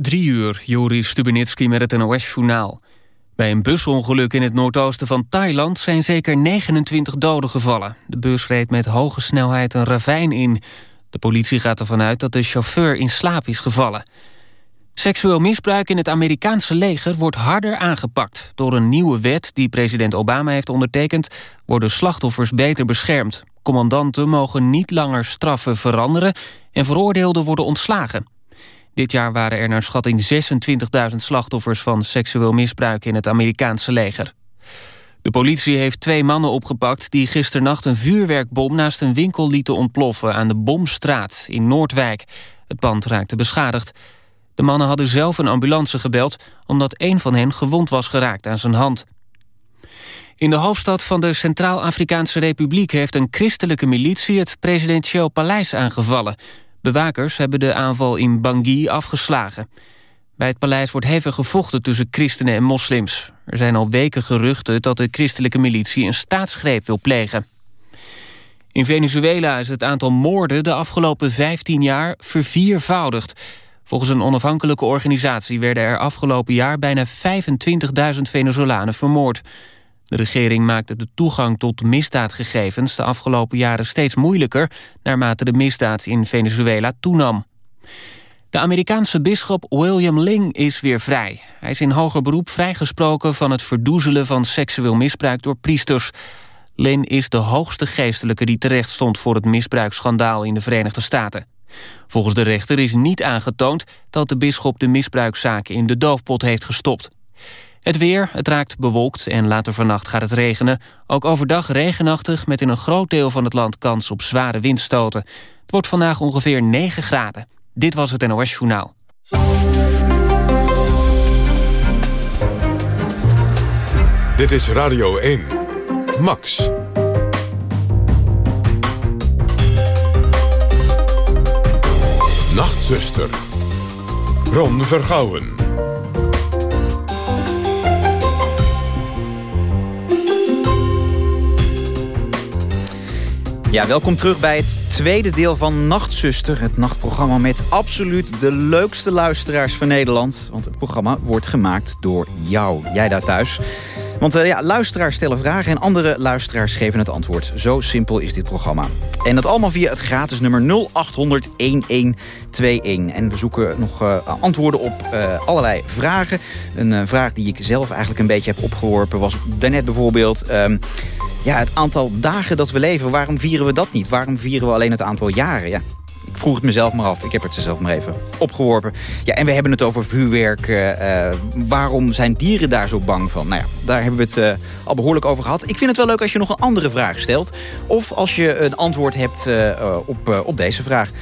Drie uur, Joris Stubenitski met het NOS-journaal. Bij een busongeluk in het noordoosten van Thailand zijn zeker 29 doden gevallen. De bus reed met hoge snelheid een ravijn in. De politie gaat ervan uit dat de chauffeur in slaap is gevallen. Seksueel misbruik in het Amerikaanse leger wordt harder aangepakt. Door een nieuwe wet die president Obama heeft ondertekend... worden slachtoffers beter beschermd. Commandanten mogen niet langer straffen veranderen... en veroordeelden worden ontslagen. Dit jaar waren er naar schatting 26.000 slachtoffers van seksueel misbruik in het Amerikaanse leger. De politie heeft twee mannen opgepakt die gisternacht een vuurwerkbom naast een winkel lieten ontploffen aan de Bomstraat in Noordwijk. Het pand raakte beschadigd. De mannen hadden zelf een ambulance gebeld omdat een van hen gewond was geraakt aan zijn hand. In de hoofdstad van de Centraal-Afrikaanse Republiek heeft een christelijke militie het presidentieel paleis aangevallen. Bewakers hebben de aanval in Bangui afgeslagen. Bij het paleis wordt hevig gevochten tussen christenen en moslims. Er zijn al weken geruchten dat de christelijke militie een staatsgreep wil plegen. In Venezuela is het aantal moorden de afgelopen 15 jaar verviervoudigd. Volgens een onafhankelijke organisatie werden er afgelopen jaar bijna 25.000 Venezolanen vermoord. De regering maakte de toegang tot misdaadgegevens de afgelopen jaren steeds moeilijker... naarmate de misdaad in Venezuela toenam. De Amerikaanse bisschop William Ling is weer vrij. Hij is in hoger beroep vrijgesproken van het verdoezelen van seksueel misbruik door priesters. Lin is de hoogste geestelijke die terecht stond voor het misbruiksschandaal in de Verenigde Staten. Volgens de rechter is niet aangetoond dat de bisschop de misbruikzaken in de doofpot heeft gestopt. Het weer, het raakt bewolkt en later vannacht gaat het regenen. Ook overdag regenachtig met in een groot deel van het land kans op zware windstoten. Het wordt vandaag ongeveer 9 graden. Dit was het NOS Journaal. Dit is Radio 1. Max. Nachtzuster. Ron Vergouwen. Ja, welkom terug bij het tweede deel van Nachtzuster. Het nachtprogramma met absoluut de leukste luisteraars van Nederland. Want het programma wordt gemaakt door jou, jij daar thuis. Want uh, ja, luisteraars stellen vragen en andere luisteraars geven het antwoord. Zo simpel is dit programma. En dat allemaal via het gratis nummer 0800 1121. En we zoeken nog uh, antwoorden op uh, allerlei vragen. Een vraag die ik zelf eigenlijk een beetje heb opgeworpen was daarnet bijvoorbeeld... Um, ja, het aantal dagen dat we leven, waarom vieren we dat niet? Waarom vieren we alleen het aantal jaren? Ja, vroeg het mezelf maar af. Ik heb het zelf maar even opgeworpen. Ja, en we hebben het over vuurwerk. Uh, waarom zijn dieren daar zo bang van? Nou ja, daar hebben we het uh, al behoorlijk over gehad. Ik vind het wel leuk als je nog een andere vraag stelt. Of als je een antwoord hebt op, op deze vraag. 0800-1121.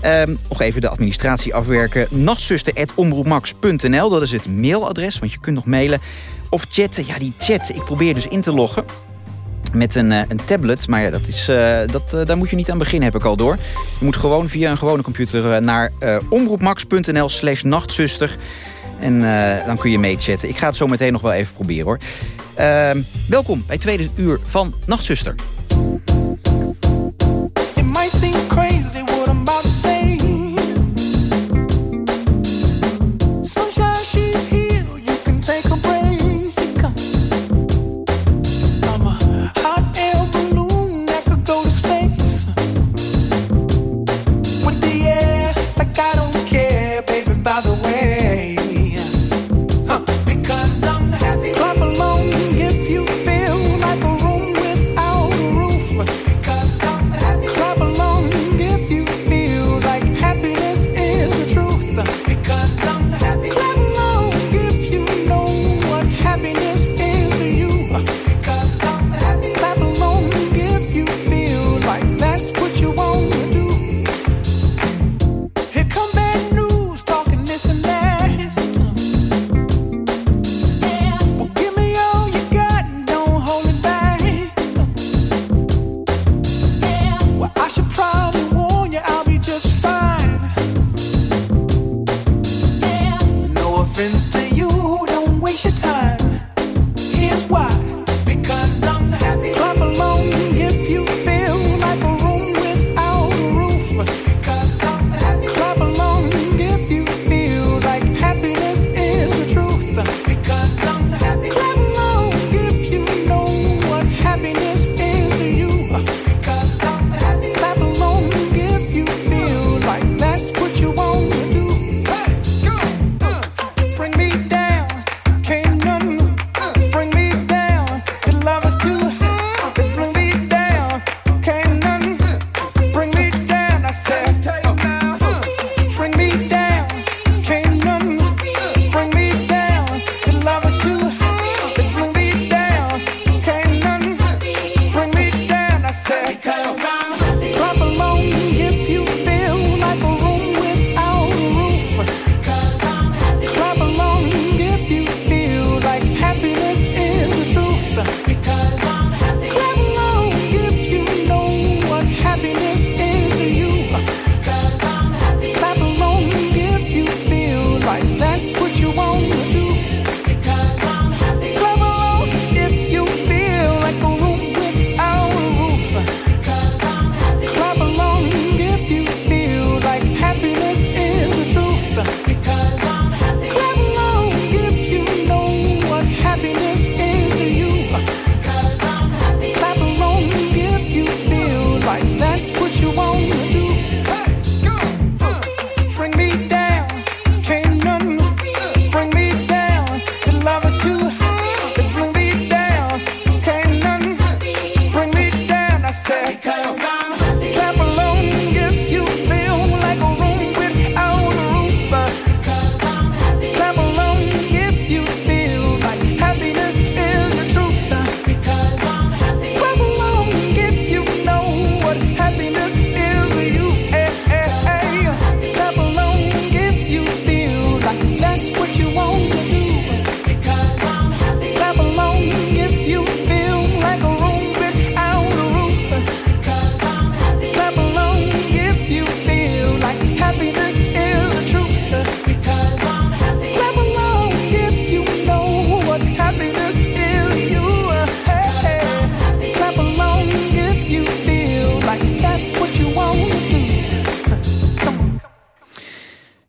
Ehm, nog even de administratie afwerken. Nachtzuster.omroepmax.nl Dat is het mailadres, want je kunt nog mailen. Of chatten. Ja, die chat. Ik probeer dus in te loggen met een, uh, een tablet. Maar ja, dat is, uh, dat, uh, daar moet je niet aan beginnen, heb ik al door. Je moet gewoon via een gewone computer naar omroepmax.nl slash nachtzuster. En dan kun je meechatten. Ik ga het zo meteen nog wel even proberen hoor. Ehm, welkom bij tweede uur van Nachtzuster. It might seem crazy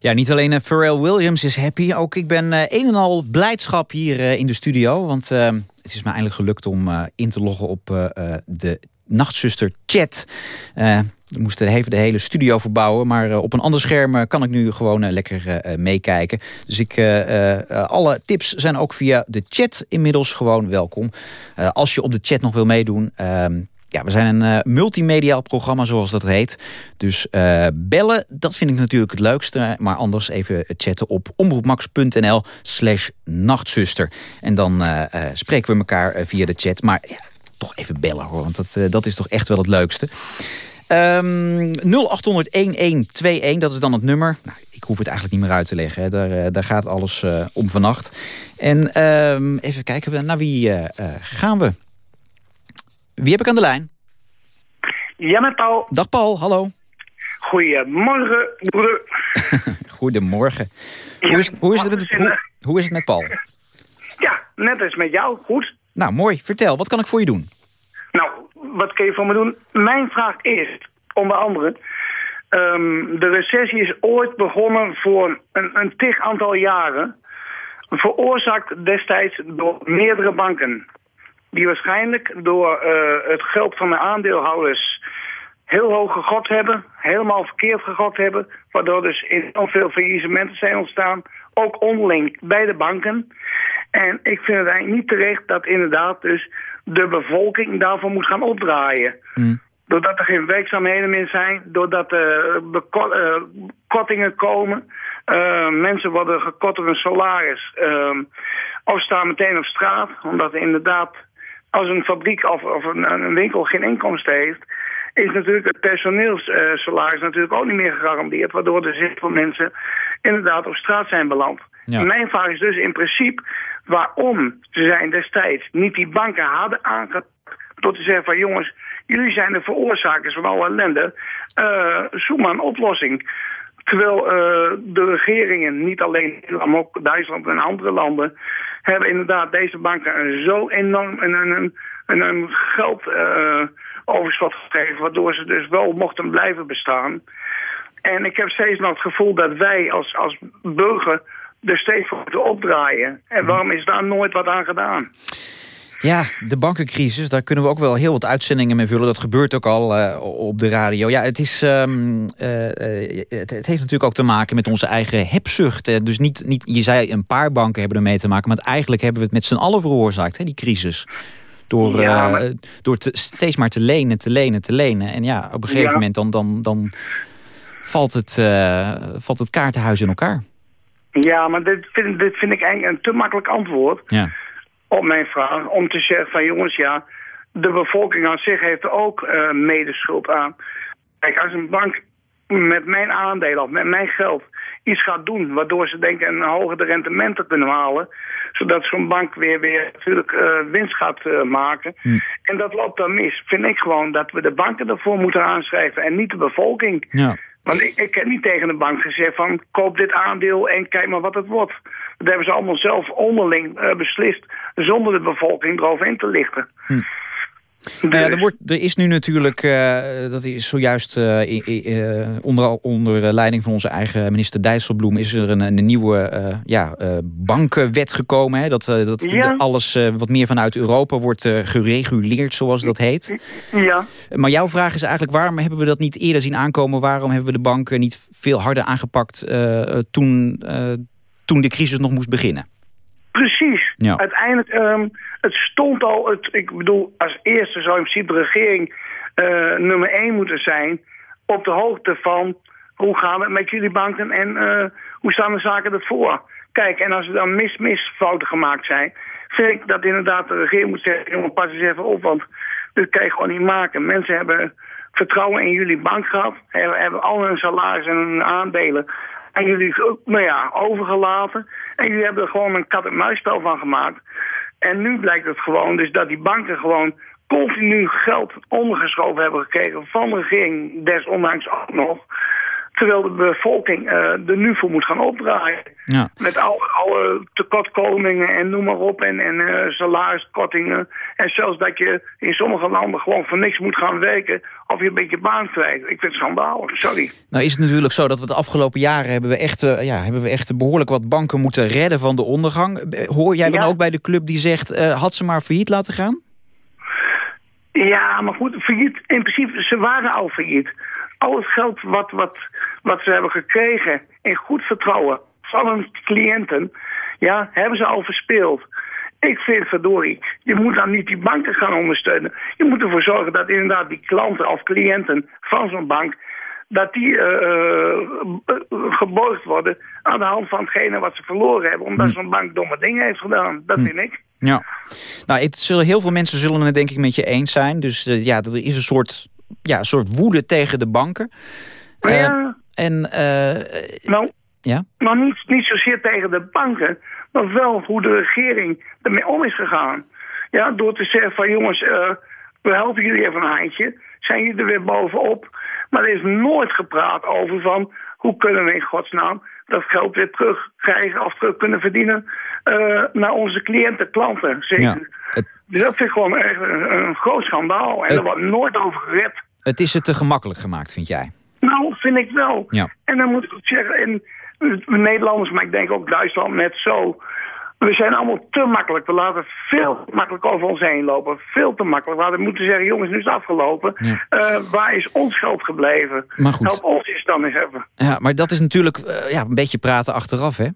Ja, niet alleen uh, Pharrell Williams is happy. Ook ik ben uh, een en al blijdschap hier uh, in de studio. Want het is me eindelijk gelukt om in te loggen op de nachtzuster chat. we moesten even de hele studio verbouwen. Maar op een ander scherm kan ik nu gewoon lekker meekijken. Dus ik, alle tips zijn ook via de chat inmiddels gewoon welkom. als je op de chat nog wil meedoen... Ehm, ja, we zijn een uh, multimediaal programma, zoals dat heet. Dus uh, bellen, dat vind ik natuurlijk het leukste. Maar anders even chatten op omroepmax.nl slash nachtzuster. En dan uh, spreken we elkaar via de chat. Maar toch even bellen hoor, want dat, dat is toch echt wel het leukste. Um, 0800-1121, dat is dan het nummer. Nou, ik hoef het eigenlijk niet meer uit te leggen. Hè. Daar, daar gaat alles om vannacht. En um, even kijken, naar wie gaan we? Wie heb ik aan de lijn? Ja, met Paul. Dag Paul, hallo. Goedemorgen, broeder. Goedemorgen. hoe, is, hoe, is het met, hoe, hoe is het met Paul? Ja, net als met jou. Goed. Nou, mooi. Vertel, wat kan ik voor je doen? Nou, wat kun je voor me doen? Mijn vraag is, onder andere... Um, de recessie is ooit begonnen voor een, een tig aantal jaren... veroorzaakt destijds door meerdere banken die waarschijnlijk door uh, het geld van de aandeelhouders heel hoog gegot hebben, helemaal verkeerd gegot hebben, waardoor dus enorm veel faillissementen zijn ontstaan, ook onderling bij de banken. En ik vind het eigenlijk niet terecht dat inderdaad dus de bevolking daarvoor moet gaan opdraaien. Mm. Doordat er geen werkzaamheden meer zijn, doordat er uh, kortingen komen, uh, mensen worden gekort op hun salaris, of staan meteen op straat, omdat inderdaad als een fabriek of, of een, een, winkel geen inkomsten heeft... is natuurlijk het personeelssalaris natuurlijk ook niet meer gegarandeerd... waardoor er zit veel mensen inderdaad op straat zijn beland. Mijn vraag is dus in principe waarom ze zijn destijds niet die banken hadden aangepakt... tot te zeggen van jongens, jullie zijn de veroorzakers van alle ellende... Uh, zoek maar een oplossing... Terwijl uh, de regeringen, niet alleen Nederland, maar ook Duitsland en andere landen hebben inderdaad deze banken zo enorm een, een, een, een geld uh, overschot gegeven... waardoor ze dus wel mochten blijven bestaan. En ik heb steeds nog het gevoel dat wij als, als burger er steeds voor moeten opdraaien. En waarom is daar nooit wat aan gedaan? Ja, de bankencrisis, daar kunnen we ook wel heel wat uitzendingen mee vullen. Dat gebeurt ook al uh, op de radio. Ja, het, is, um, uh, het, het, heeft natuurlijk ook te maken met onze eigen hebzucht. Dus niet, niet, je zei een paar banken hebben ermee te maken... maar eigenlijk hebben we het met z'n allen veroorzaakt, hè, die crisis. Door, ja, maar... door te, steeds maar te lenen, te lenen, te lenen. En ja, op een gegeven moment dan, dan, dan valt, het, valt het kaartenhuis in elkaar. Ja, maar dit vind, dit vind ik eigenlijk een te makkelijk antwoord. Ja op mijn vraag om te zeggen van jongens, ja, de bevolking aan zich heeft er ook uh, medeschuld aan. Kijk, als een bank met mijn aandelen of met mijn geld iets gaat doen... waardoor ze denken een hogere rendementen kunnen halen... zodat zo'n bank weer, weer natuurlijk uh, winst gaat uh, maken. Hm. En dat loopt dan mis. Vind ik gewoon dat we de banken ervoor moeten aanschrijven... en niet de bevolking. Ja. Want ik, heb niet tegen de bank gezegd van koop dit aandeel en kijk maar wat het wordt. Dat hebben ze allemaal zelf onderling uh, beslist zonder de bevolking eroverheen te lichten. Hm. Nou ja, er, wordt, er is nu natuurlijk, uh, dat is zojuist uh, onder, onder leiding van onze eigen minister Dijsselbloem... is er een, een nieuwe ja, bankenwet gekomen. Hè? Dat, dat alles wat meer vanuit Europa wordt gereguleerd, zoals dat heet. Ja. Maar jouw vraag is eigenlijk, waarom hebben we dat niet eerder zien aankomen? Waarom hebben we de banken niet veel harder aangepakt toen, toen de crisis nog moest beginnen? Precies. Ja. Uiteindelijk, um, het stond al, het, ik bedoel, als eerste zou in principe de regering uh, nummer één moeten zijn... op de hoogte van hoe gaan het met jullie banken en uh, hoe staan de zaken ervoor. Kijk, en als er dan mis, misfouten gemaakt zijn... vind ik dat inderdaad de regering moet zeggen... jongen, pas eens even op, want dit kan je gewoon niet maken. Mensen hebben vertrouwen in jullie bank gehad... hebben, hebben al hun salaris en hun aandelen en jullie nou ja, overgelaten. En jullie hebben er gewoon een kat-en-muisspel van gemaakt. En nu blijkt het gewoon dus dat die banken gewoon continu geld ondergeschoven hebben gekregen van de regering, desondanks ook nog. Terwijl de bevolking uh, er nu voor moet gaan opdraaien. Ja. Met alle, alle tekortkomingen en noem maar op. En, en uh, salariskortingen. En zelfs dat je in sommige landen gewoon voor niks moet gaan werken. Of je een beetje baan krijgt. Ik vind het schandalig, sorry. Nou is het natuurlijk zo dat we de afgelopen jaren... hebben we echt, uh, ja, hebben we echt behoorlijk wat banken moeten redden van de ondergang. Hoor jij dan ook bij de club die zegt... had ze maar failliet laten gaan? Ja, maar goed, failliet. In principe, ze waren al failliet al het geld wat, wat, wat ze hebben gekregen in goed vertrouwen van hun cliënten, ja, hebben ze al verspeeld. Ik vind verdorie, je moet dan niet die banken gaan ondersteunen. Je moet ervoor zorgen dat inderdaad die klanten of cliënten van zo'n bank... dat die uh, geborgd worden aan de hand van hetgene wat ze verloren hebben... omdat hm. zo'n bank domme dingen heeft gedaan. Dat hm. vind ik. Ja, nou, het zullen, heel veel mensen zullen het denk ik met je eens zijn. Dus uh, ja, er is een soort ja, een soort woede tegen de banken. Ja. Uh, en, uh, nou, ja? nou niet, niet zozeer tegen de banken, maar wel hoe de regering ermee om is gegaan. Ja, door te zeggen van jongens, uh, we helpen jullie even een handje. Zijn jullie er weer bovenop? Maar er is nooit gepraat over van hoe kunnen we in godsnaam dat geld weer terugkrijgen of terug kunnen verdienen uh, naar onze cliënten, klanten. Zeker. Ja, Dus dat vind ik gewoon echt een, een groot schandaal. En er wordt nooit over gered. Het is het te gemakkelijk gemaakt, vind jij? Nou, vind ik wel. Ja. En dan moet ik ook zeggen, en Nederlanders, maar ik denk ook Duitsland net zo. We zijn allemaal te makkelijk. We laten veel makkelijk over ons heen lopen. Veel te makkelijk. We hadden moeten zeggen, jongens, nu is het afgelopen. Uh, waar is ons geld gebleven? Maar goed. Help ons eens dan eens even. Ja, maar dat is natuurlijk uh, ja, een beetje praten achteraf, hè?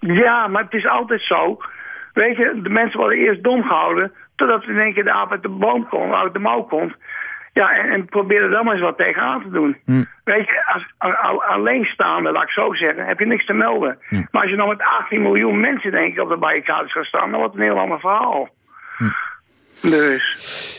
Ja, maar het is altijd zo. Weet je, de mensen worden eerst dom gehouden... totdat in één keer de aap uit de boom komt, uit de mouw komt... Ja, en, en probeer er dan maar eens wat tegenaan te doen. Hm. Weet je, als, alleenstaande, laat ik zo zeggen, heb je niks te melden. Hm. Maar als je nou met 18 miljoen mensen, denk ik, op de barricades gaat staan... dan wordt het een heel ander verhaal. Hm. Dus...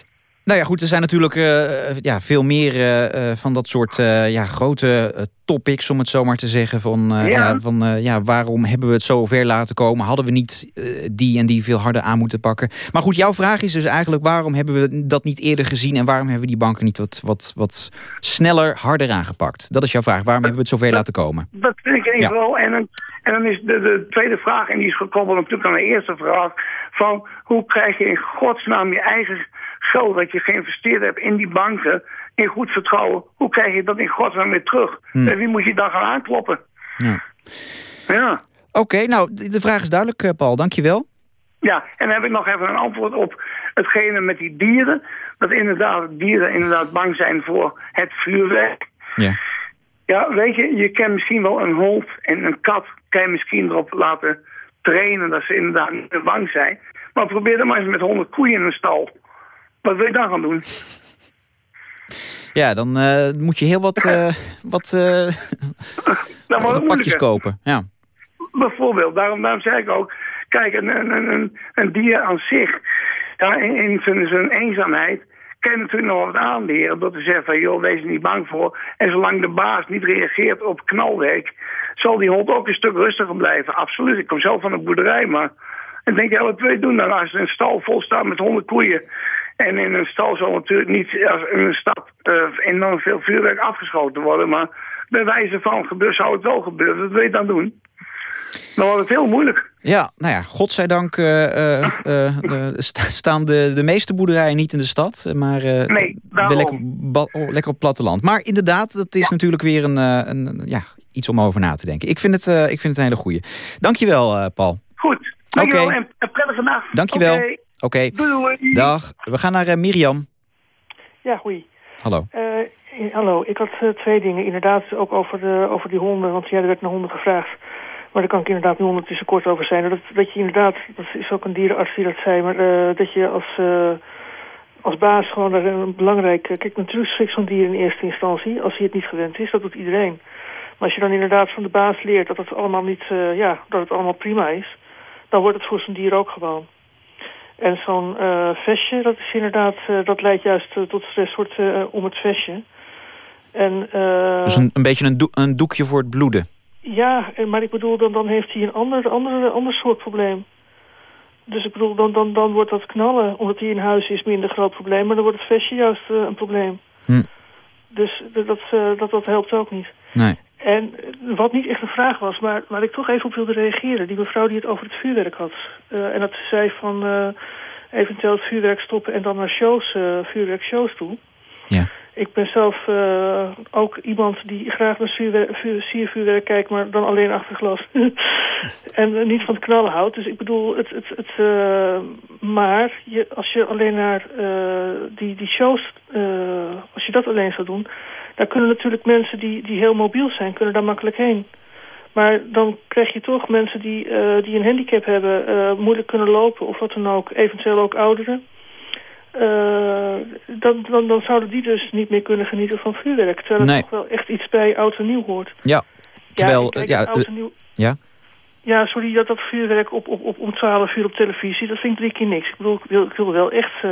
Nou ja, goed, er zijn natuurlijk uh, ja, veel meer uh, van dat soort uh, ja, grote topics, om het zo maar te zeggen. Van, ja. ja. van ja, waarom hebben we het zo ver laten komen? Hadden we niet die en die veel harder aan moeten pakken? Maar goed, jouw vraag is dus eigenlijk... waarom hebben we dat niet eerder gezien... en waarom hebben we die banken niet wat, wat, wat sneller, harder aangepakt? Dat is jouw vraag. Waarom hebben we het zo ver laten komen? Dat vind ik even wel. En, en dan is de, de tweede vraag, en die is gekoppeld natuurlijk aan de eerste vraag... van hoe krijg je in godsnaam je eigen dat je geïnvesteerd hebt in die banken, in goed vertrouwen, hoe krijg je dat in godsnaam weer terug? Hmm. En wie moet je dan gaan aankloppen? Ja. ja. Oké, nou, de vraag is duidelijk, eh, Paul. Dankjewel. Ja, en dan heb ik nog even een antwoord op hetgene met die dieren. Dat inderdaad dieren inderdaad bang zijn voor het vuurwerk. Ja. Ja, weet je, je kan misschien wel een hond en een kat... kan je misschien erop laten trainen dat ze inderdaad bang zijn. Maar probeer dan maar eens met honderd koeien in een stal. Wat wil je dan gaan doen? Ja, dan uh, moet je heel wat, uh, wat, uh, nou, wat pakjes kopen. Ja. Bijvoorbeeld, daarom, daarom zeg ik ook... Kijk, een, een, een, een dier aan zich, ja, in, zijn, zijn eenzaamheid... kan je natuurlijk nog wat aanleren door te zeggen van... joh, wees er niet bang voor. En zolang de baas niet reageert op knalwerk... zal die hond ook een stuk rustiger blijven. Absoluut, ik kom zelf van een boerderij, maar... En denk je, wat wil je doen dan als een stal vol staat met honderd koeien... En in een stal zal natuurlijk niet als in een stad uh, enorm veel vuurwerk afgeschoten worden. Maar bij wijze van gebeuren zou het wel gebeuren. Dat wil je dan doen. Dan wordt het heel moeilijk. Ja, nou ja, godzijdank uh, uh, staan de, de meeste boerderijen niet in de stad. Maar nee, wel lekker, oh, lekker op platteland. Maar inderdaad, dat is natuurlijk weer een, een, ja, iets om over na te denken. Ik vind het, ik vind het een hele goeie. Dankjewel, Paul. Goed, dankjewel okay. en een prettige nacht. Dankjewel. Okay. Oké, okay. dag. We gaan naar uh, Mirjam. Ja, goeie. Hallo. Uh, hallo, ik had twee dingen. Inderdaad, ook over, de, over die honden. Want ja, er werd naar honden gevraagd. Maar daar kan ik inderdaad nu ondertussen kort over zijn. Dat, dat je inderdaad, dat is ook een dierenarts die dat zei... maar dat je als, als baas gewoon een belangrijk... kijk, natuurlijk schrikt zo'n dier in eerste instantie... als hij het niet gewend is, dat doet iedereen. Maar als je dan inderdaad van de baas leert dat het allemaal, niet, ja, dat het allemaal prima is... dan wordt het voor zo'n dier ook gewoon. En zo'n uh, vestje, dat is inderdaad, uh, dat leidt juist uh, tot stress wordt, om het vestje. En, dus een, een beetje een, een, doekje voor het bloeden? Ja, maar ik bedoel, dan, dan heeft hij een ander, ander, ander soort probleem. Dus ik bedoel, dan, dan, dan wordt dat knallen, omdat hij in huis is, minder groot probleem. Maar dan wordt het vestje juist een probleem. Hm. Dus dat, dat, dat, dat helpt ook niet. Nee. En wat niet echt een vraag was, maar waar ik toch even op wilde reageren. Die mevrouw die het over het vuurwerk had. en dat ze zei van eventueel het vuurwerk stoppen en dan naar shows, vuurwerkshows toe. Ja. Ik ben zelf uh, ook iemand die graag naar siervuurwerk kijkt, maar dan alleen achter glas. en uh, niet van het knallen houdt. Dus ik bedoel, het, het, het, uh, maar je, als je alleen naar die, die shows, als je dat alleen zou doen, dan kunnen natuurlijk mensen die, die heel mobiel zijn, kunnen daar makkelijk heen. Maar dan krijg je toch mensen die, die een handicap hebben, moeilijk kunnen lopen of wat dan ook, eventueel ook ouderen. Uh, dan, dan, dan zouden die dus niet meer kunnen genieten van vuurwerk. Terwijl het toch wel echt iets bij oud en nieuw hoort. Ja, terwijl... Ja, ja, oud en nieuw, ja? Ja, sorry, dat, dat vuurwerk op, op, op, om 12 uur op televisie, dat vind ik drie keer niks. Ik bedoel, ik wil, ik wil wel echt...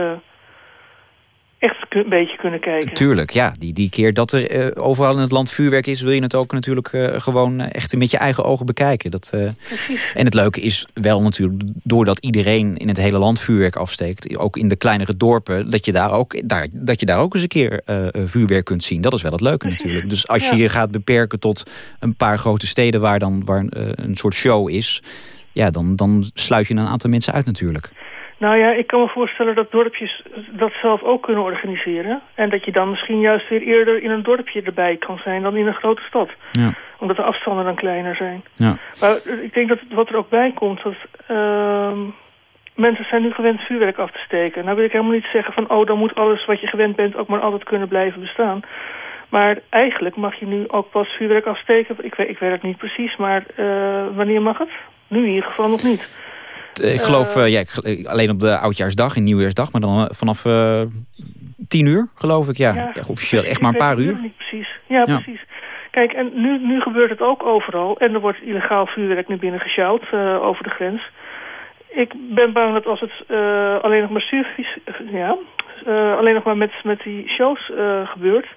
Echt een beetje kunnen kijken. Tuurlijk, ja. Die, die keer dat er uh, overal in het land vuurwerk is... wil je het ook natuurlijk uh, gewoon echt met je eigen ogen bekijken. Dat, uh, en het leuke is wel natuurlijk... doordat iedereen in het hele land vuurwerk afsteekt... ook in de kleinere dorpen... dat je daar ook, daar, dat je daar ook eens een keer vuurwerk kunt zien. Dat is wel het leuke Precies. natuurlijk. Dus als je je gaat beperken tot een paar grote steden... waar dan waar, een soort show is... ja, dan, dan sluit je een aantal mensen uit natuurlijk. Nou ja, ik kan me voorstellen dat dorpjes dat zelf ook kunnen organiseren. En dat je dan misschien juist weer eerder in een dorpje erbij kan zijn dan in een grote stad. Ja. Omdat de afstanden dan kleiner zijn. Ja. Maar ik denk dat wat er ook bij komt, dat uh, mensen zijn nu gewend vuurwerk af te steken. Nou wil ik helemaal niet zeggen van, oh dan moet alles wat je gewend bent ook maar altijd kunnen blijven bestaan. Maar eigenlijk mag je nu ook pas vuurwerk afsteken. Ik weet, ik weet het niet precies, maar uh, wanneer mag het? Nu in ieder geval nog niet. Eh, ik geloof uh, ja, alleen op de oudjaarsdag en nieuwjaarsdag, maar dan vanaf uh, tien uur, geloof ik. Ja, ja officieel echt maar een paar uur. Niet precies. Ja, ja, precies. Kijk, en nu, nu gebeurt het ook overal. En er wordt illegaal vuurwerk naar binnen gesjouwd over de grens. Ik ben bang dat als het alleen nog maar surfies, ja, alleen nog maar met, met die shows gebeurt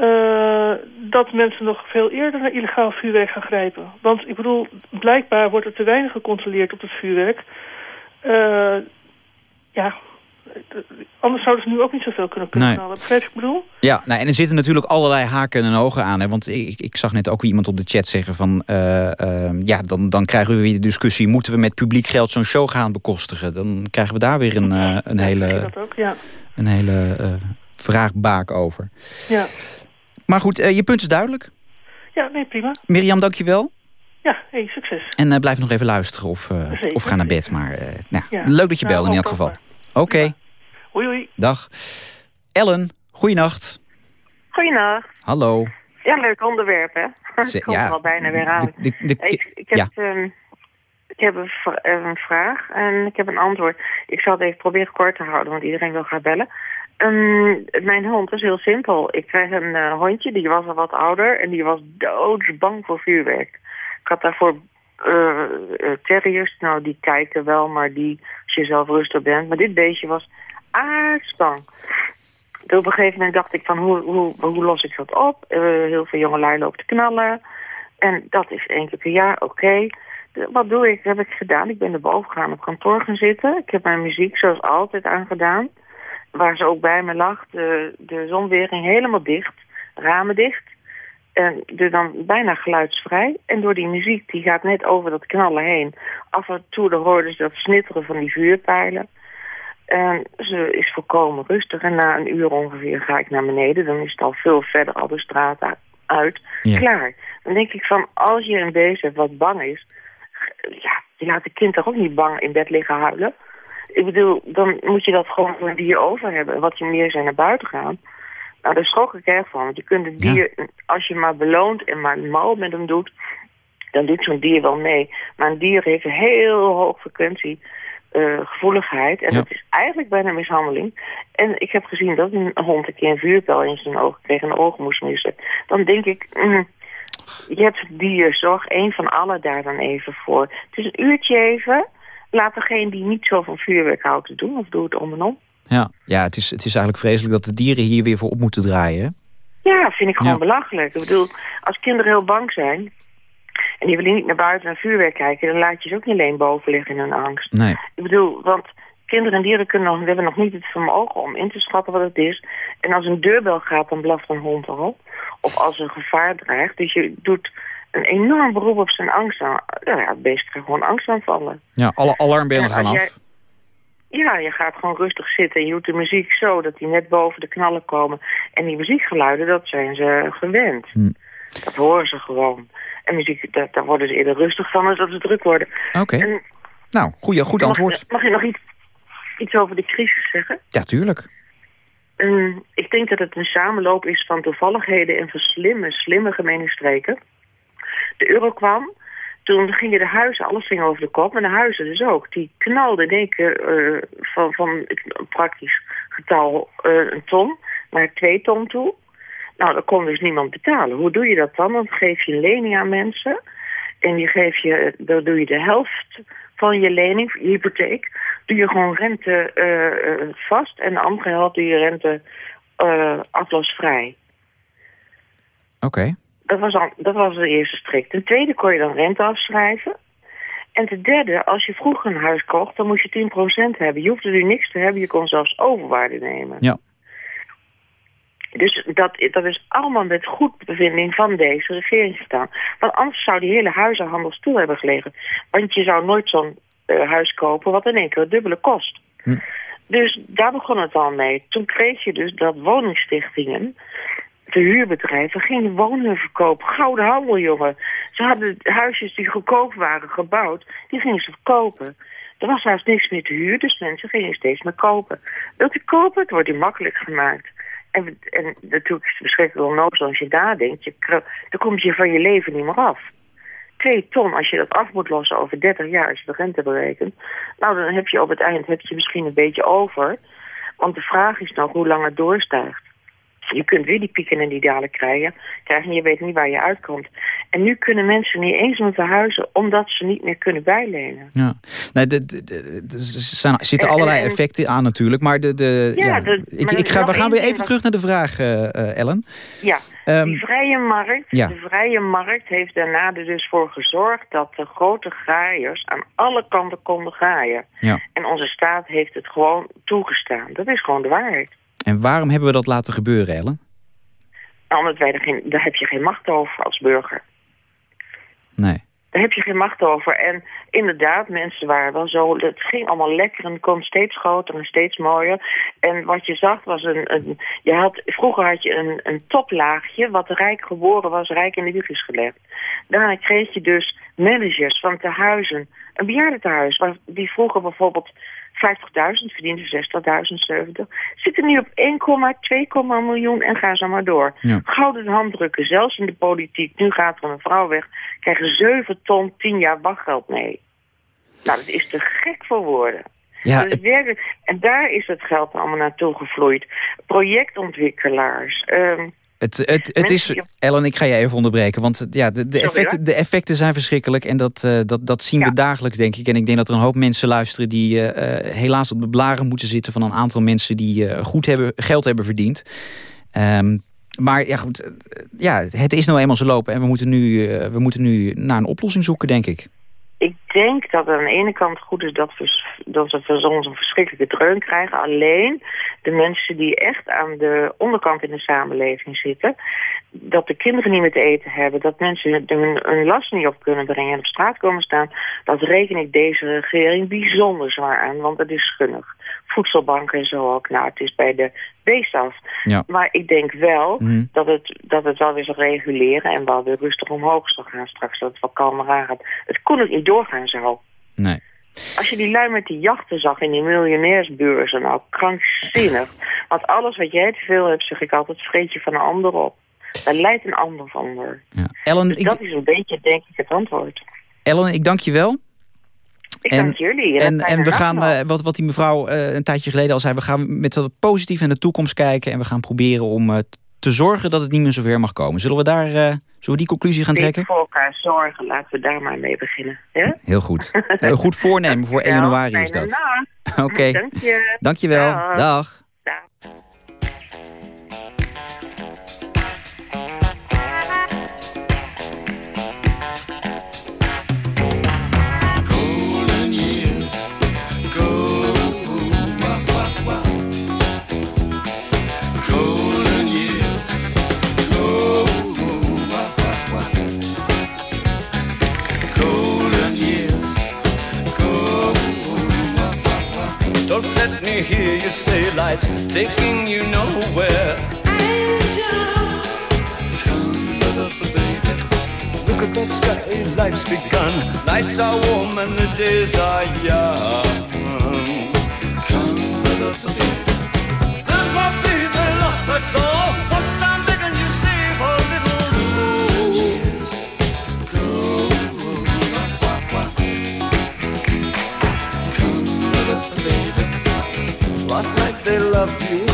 uh, dat mensen nog veel eerder naar illegaal vuurwerk gaan grijpen. Want ik bedoel, blijkbaar wordt er te weinig gecontroleerd op het vuurwerk. Uh, ja, anders zouden ze nu ook niet zoveel kunnen kunnen nee. Begrijp ik bedoel? Ja, nou, en er zitten natuurlijk allerlei haken en ogen aan. Hè? Want ik, ik zag net ook iemand op de chat zeggen van... Uh, ja, dan, dan krijgen we weer de discussie... moeten we met publiek geld zo'n show gaan bekostigen? Dan krijgen we daar weer een, een hele... Dat ook, ja. Een hele vraagbaak over. Ja. Maar goed, uh, je punt is duidelijk. Ja, nee, prima. Mirjam, dankjewel. Ja, hey, succes. En uh, blijf nog even luisteren of, uh, of ga naar bed. Maar nou, ja. leuk dat je belde in elk geval. Oké. Okay. Hoi, hoi. Dag. Ellen, goeienacht. Goeienacht. Hallo. Ja, leuk onderwerp, hè? Het komt ja, al bijna weer aan. De, de, de, ik, ik, heb, ja. um, ik heb een, een, vraag en ik heb een antwoord. Ik zal het even proberen kort te houden, want iedereen wil gaan bellen. Um, mijn hond is heel simpel. Ik kreeg een uh, hondje, die was al wat ouder en die was doodsbang voor vuurwerk. Ik had daarvoor uh, terriers, nou die kijken wel, maar die, als je zelf rustig bent. Maar dit beestje was aardsbang. op een gegeven moment dacht ik van hoe, hoe, hoe los ik dat op? heel veel jongelui lopen te knallen. En dat is één keer per jaar, oké. Wat doe ik? Heb ik gedaan. Ik ben erboven gegaan op kantoor gaan zitten. Ik heb mijn muziek zoals altijd aangedaan waar ze ook bij me lag, de, de zonwering helemaal dicht, ramen dicht. En dus dan bijna geluidsvrij. En door die muziek, die gaat net over dat knallen heen. Af en toe hoorden ze dat snitteren van die vuurpijlen. En ze is volkomen rustig. En na een uur ongeveer ga ik naar beneden. Dan is het al veel verder al de straat uit. Klaar. Dan denk ik van, als je een beest hebt wat bang is... Ja, je laat de kind toch ook niet bang in bed liggen huilen? Ik bedoel, dan moet je dat gewoon voor een dier over hebben. Wat je meer zijn naar buiten gaan. Nou, daar schrok ik erg van. Want je kunt het dier, als je maar beloont en maar mal met hem doet... dan doet zo'n dier wel mee. Maar een dier heeft een heel hoog frequentie... Uh, gevoeligheid. En dat is eigenlijk bijna mishandeling. En ik heb gezien dat een hond een keer een vuurpijl in zijn ogen kreeg... en de ogen moest missen. Dan denk ik... Mm, je hebt dier, zorg één van alle daar dan even voor. Het is een uurtje even laat degene die niet zo van vuurwerk houdt het doen. Of doe het om en om. Ja, ja het, is, het is eigenlijk vreselijk dat de dieren hier weer voor op moeten draaien. Ja, vind ik gewoon belachelijk. Ik bedoel, als kinderen heel bang zijn... en die willen niet naar buiten naar vuurwerk kijken... dan laat je ze ook niet alleen boven liggen in hun angst. Nee. Ik bedoel, want kinderen en dieren kunnen nog, hebben nog niet het vermogen om in te schatten wat het is. En als een deurbel gaat, dan blaft een hond al. Of als een gevaar dreigt. Dus je doet een enorm beroep op zijn angst aan. Nou ja, het beest kan gewoon angstaanvallen. Ja, alle alarmbellen gaan af. ja, je gaat gewoon rustig zitten en je doet de muziek zo dat die net boven de knallen komen. En die muziekgeluiden, dat zijn ze gewend. Hm. Dat horen ze gewoon. En muziek, daar, daar worden ze eerder rustig van als dat ze druk worden. Oké. Nou, goeie, goed antwoord. Mag, je nog iets, iets over de crisis zeggen? Ja, tuurlijk. Um, ik denk dat het een samenloop is van toevalligheden en van slimme, slimme gemene streken. De euro kwam, toen gingen de huizen, alles ging over de kop, maar de huizen dus ook. Die knalden in één keer uh, van, van een praktisch getal uh, een ton naar twee ton toe. Nou, dan kon dus niemand betalen. Hoe doe je dat dan? Dan geef je lening aan mensen. En die geef je, dan doe je de helft van je lening, je hypotheek, doe je gewoon rente uh, vast. En de andere helft doe je rente aflosvrij. Oké. Dat, was dat was de eerste strik. Ten tweede kon je dan rente afschrijven. En ten derde, als je vroeger een huis kocht, dan moest je 10% hebben. Je hoefde nu niks te hebben, je kon zelfs overwaarde nemen. Ja. Dus dat, dat is allemaal met goed bevinding van deze regering gedaan. Want anders zou die hele huizenhandel stil hebben gelegen. Want je zou nooit zo'n uh, huis kopen wat in één keer het dubbele kost. Hm. Dus daar begon het al mee. Toen kreeg je dus dat woningstichtingen, de huurbedrijven, gingen woningen verkopen. Gouden handel, jongen. Ze hadden huisjes die goedkoop waren gebouwd, die gingen ze verkopen. Er was haast niks meer te huur, dus mensen gingen steeds meer kopen. Wilt u kopen? Het wordt u makkelijk gemaakt. En, en natuurlijk is het verschrikkelijk onnozel als je daar denkt. Je, dan komt je van je leven niet meer af. Twee ton, als je dat af moet lossen over 30 jaar, als je de rente berekent. Nou, dan heb je op het eind heb je misschien een beetje over. Want de vraag is nog hoe lang het doorstijgt. Je kunt weer die pieken en die dalen krijgen, krijgen en je weet niet waar je uitkomt. En nu kunnen mensen niet eens meer verhuizen omdat ze niet meer kunnen bijlenen. Ja, nee, er zitten allerlei effecten aan natuurlijk. Maar, de, de, ja, ik, ik ga, we gaan weer even terug naar de vraag, uh, Ellen. Ja, um, die vrije markt, de vrije markt heeft daarna er dus voor gezorgd... dat de grote graaiers aan alle kanten konden graaien. Ja. En onze staat heeft het gewoon toegestaan. Dat is gewoon de waarheid. En waarom hebben we dat laten gebeuren, Ellen? Omdat wij er geen, daar heb je geen macht over als burger. Nee. Daar heb je geen macht over. En inderdaad, mensen waren wel zo... Het ging allemaal lekker en het kon steeds groter en steeds mooier. En wat je zag was een... een je had, vroeger had je een, een toplaagje... wat rijk geboren was, rijk in de wieg is gelegd. Daarna kreeg je dus managers van tehuizen. Een bejaardentehuis, die vroeger bijvoorbeeld 50.000 verdienen 60.000, 70. Zitten nu op 1,2 miljoen en gaan ze maar door. Gouden handdrukken, zelfs in de politiek. Nu gaat er een vrouw weg, krijgen 7 ton 10 jaar wachtgeld mee. Nou, dat is te gek voor woorden. Ja, het... En daar is het geld allemaal naartoe gevloeid. Projectontwikkelaars, um, het, het, het is, Ellen, ik ga je even onderbreken. Want ja, de, de, effecten, de effecten zijn verschrikkelijk. En dat, uh, dat, dat zien we dagelijks, denk ik. En ik denk dat er een hoop mensen luisteren... die uh, helaas op de blaren moeten zitten... van een aantal mensen die uh, goed hebben, geld hebben verdiend. Um, maar ja, goed, ja, het is nou eenmaal zo lopen. En we moeten, nu, we moeten nu naar een oplossing zoeken, denk ik. Denk dat het aan de ene kant goed is dat we, dat we soms een verschrikkelijke dreun krijgen. Alleen de mensen die echt aan de onderkant in de samenleving zitten... dat de kinderen niet meer te eten hebben... dat mensen hun, last niet op kunnen brengen en op straat komen staan... dat reken ik deze regering bijzonder zwaar aan, want het is schunnig. Voedselbanken en zo ook. Nou, het is bij de beest af. Ja. Maar ik denk wel mhm. dat, het, dat het wel weer zal reguleren... en wel weer rustig omhoog zal gaan straks. Dat het wel kalmer aan gaat. Het kon ook niet doorgaan zo. Nee. Als je die lui met die jachten zag in die miljonairsbeurzen, nou, krankzinnig. Want alles wat jij te veel hebt, zeg ik altijd, vreet je van een ander op. Daar leidt een ander van. Ja. Ellen, dus dat is een beetje, denk ik, het antwoord. Ellen, ik dank je wel. Ik en, dank jullie. En, en we gaan, uh, wat, wat die mevrouw uh, een tijdje geleden al zei... we gaan met wat positief in de toekomst kijken... en we gaan proberen om uh, te zorgen dat het niet meer zover mag komen. Zullen we daar zullen we die conclusie gaan trekken? voor elkaar zorgen, laten we daar maar mee beginnen. Ja? Heel goed. Heel goed voornemen voor 1 januari is dat. Oké. Okay. Dank je. Dankjewel. Dag. Dag. Say life's taking you nowhere. Angel, come baby. Look at that sky, life's begun. Nights are warm and the days are young. Come, baby. There's my baby lost, that's all. Last night they loved you,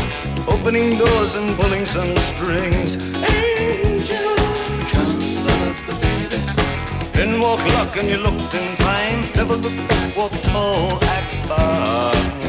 opening doors and pulling some strings. Angel, come up, baby. Then walk luck and you looked in time. Never look back, walk tall, act fine.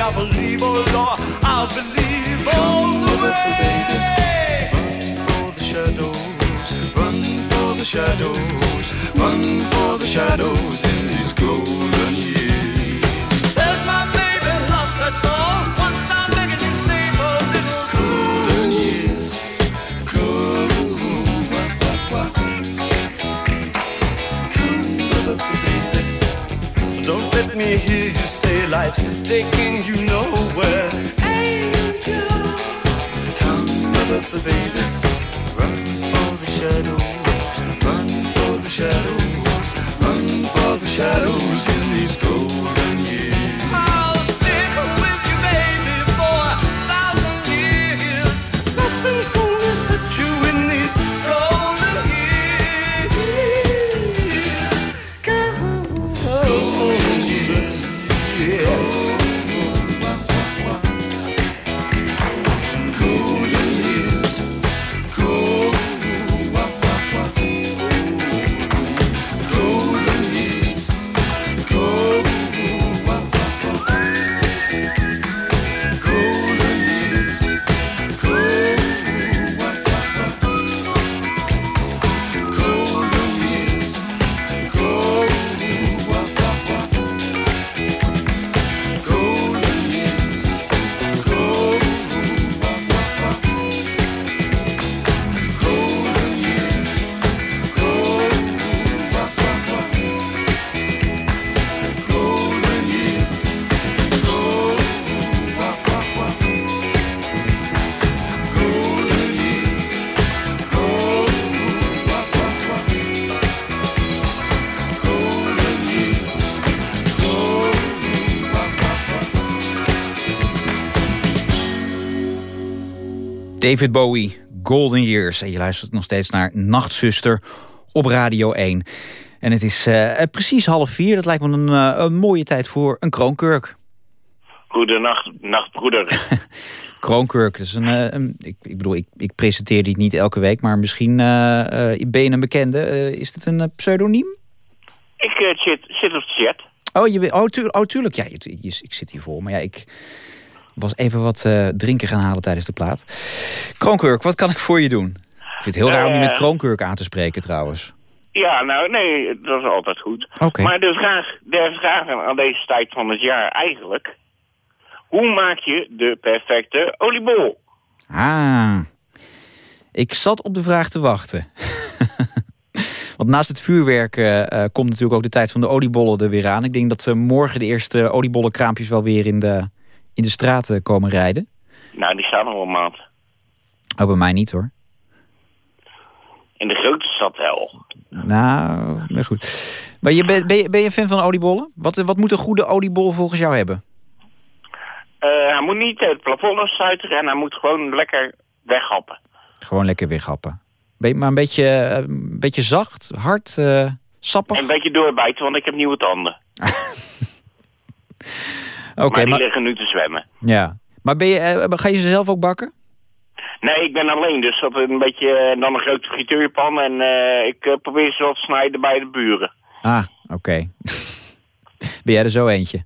I believe, oh Lord, I believe David Bowie, Golden Years. En je luistert nog steeds naar Nachtzuster op Radio 1. En het is eh, precies half vier. Dat lijkt me een, eh, een mooie tijd voor een kroonkurk. Goedenacht, nachtbroeder. Kroonkurk, is een, eh, een- ik, ik bedoel, ik, ik presenteer die niet elke week... maar misschien eh, eh, ben je een bekende. Eh, is het een eh, pseudoniem? ik eh, zit, zit op de chat. Oh, je, oh, tu- oh tuurlijk. Ja, je, je- ik zit hier voor. Maar ja, ik was even wat eh, drinken gaan halen tijdens de plaat. Kroonkurk, wat kan ik voor je doen? Ik vind het heel raar om je met Eh. kroonkurk aan te spreken trouwens. Ja, nou, nee, dat is altijd goed. Maar de vraag, de vraag aan deze tijd van het jaar eigenlijk... Hoe maak je de perfecte oliebol? Ah, ik zat op de vraag te wachten. Want naast het vuurwerk eh, komt natuurlijk ook de tijd van de oliebollen er weer aan. Ik denk dat eh, morgen de eerste oliebollenkraampjes wel weer in de, in de straten komen rijden. Nou, die staan nog wel een maand. Oh, bij mij niet hoor. In de grote stad wel. Nou, maar goed. Maar je, ben, ben, je, ben je fan van oliebollen? Wat, wat moet een goede oliebol volgens jou hebben? Eh, hij moet niet het plafond afstuiteren en hij moet gewoon lekker weghappen. Gewoon lekker weghappen. Ben je maar een beetje, eh, een beetje zacht, hard, eh, sappig? En een beetje doorbijten, want ik heb nieuwe tanden. Oké, maar die maar, liggen nu te zwemmen. ja. maar ben je, eh, ga je ze zelf ook bakken? Nee, ik ben alleen, dus dat een beetje dan een grote frituurpan en ik probeer ze wat te snijden bij de buren. Ah, oké. ben jij er zo eentje?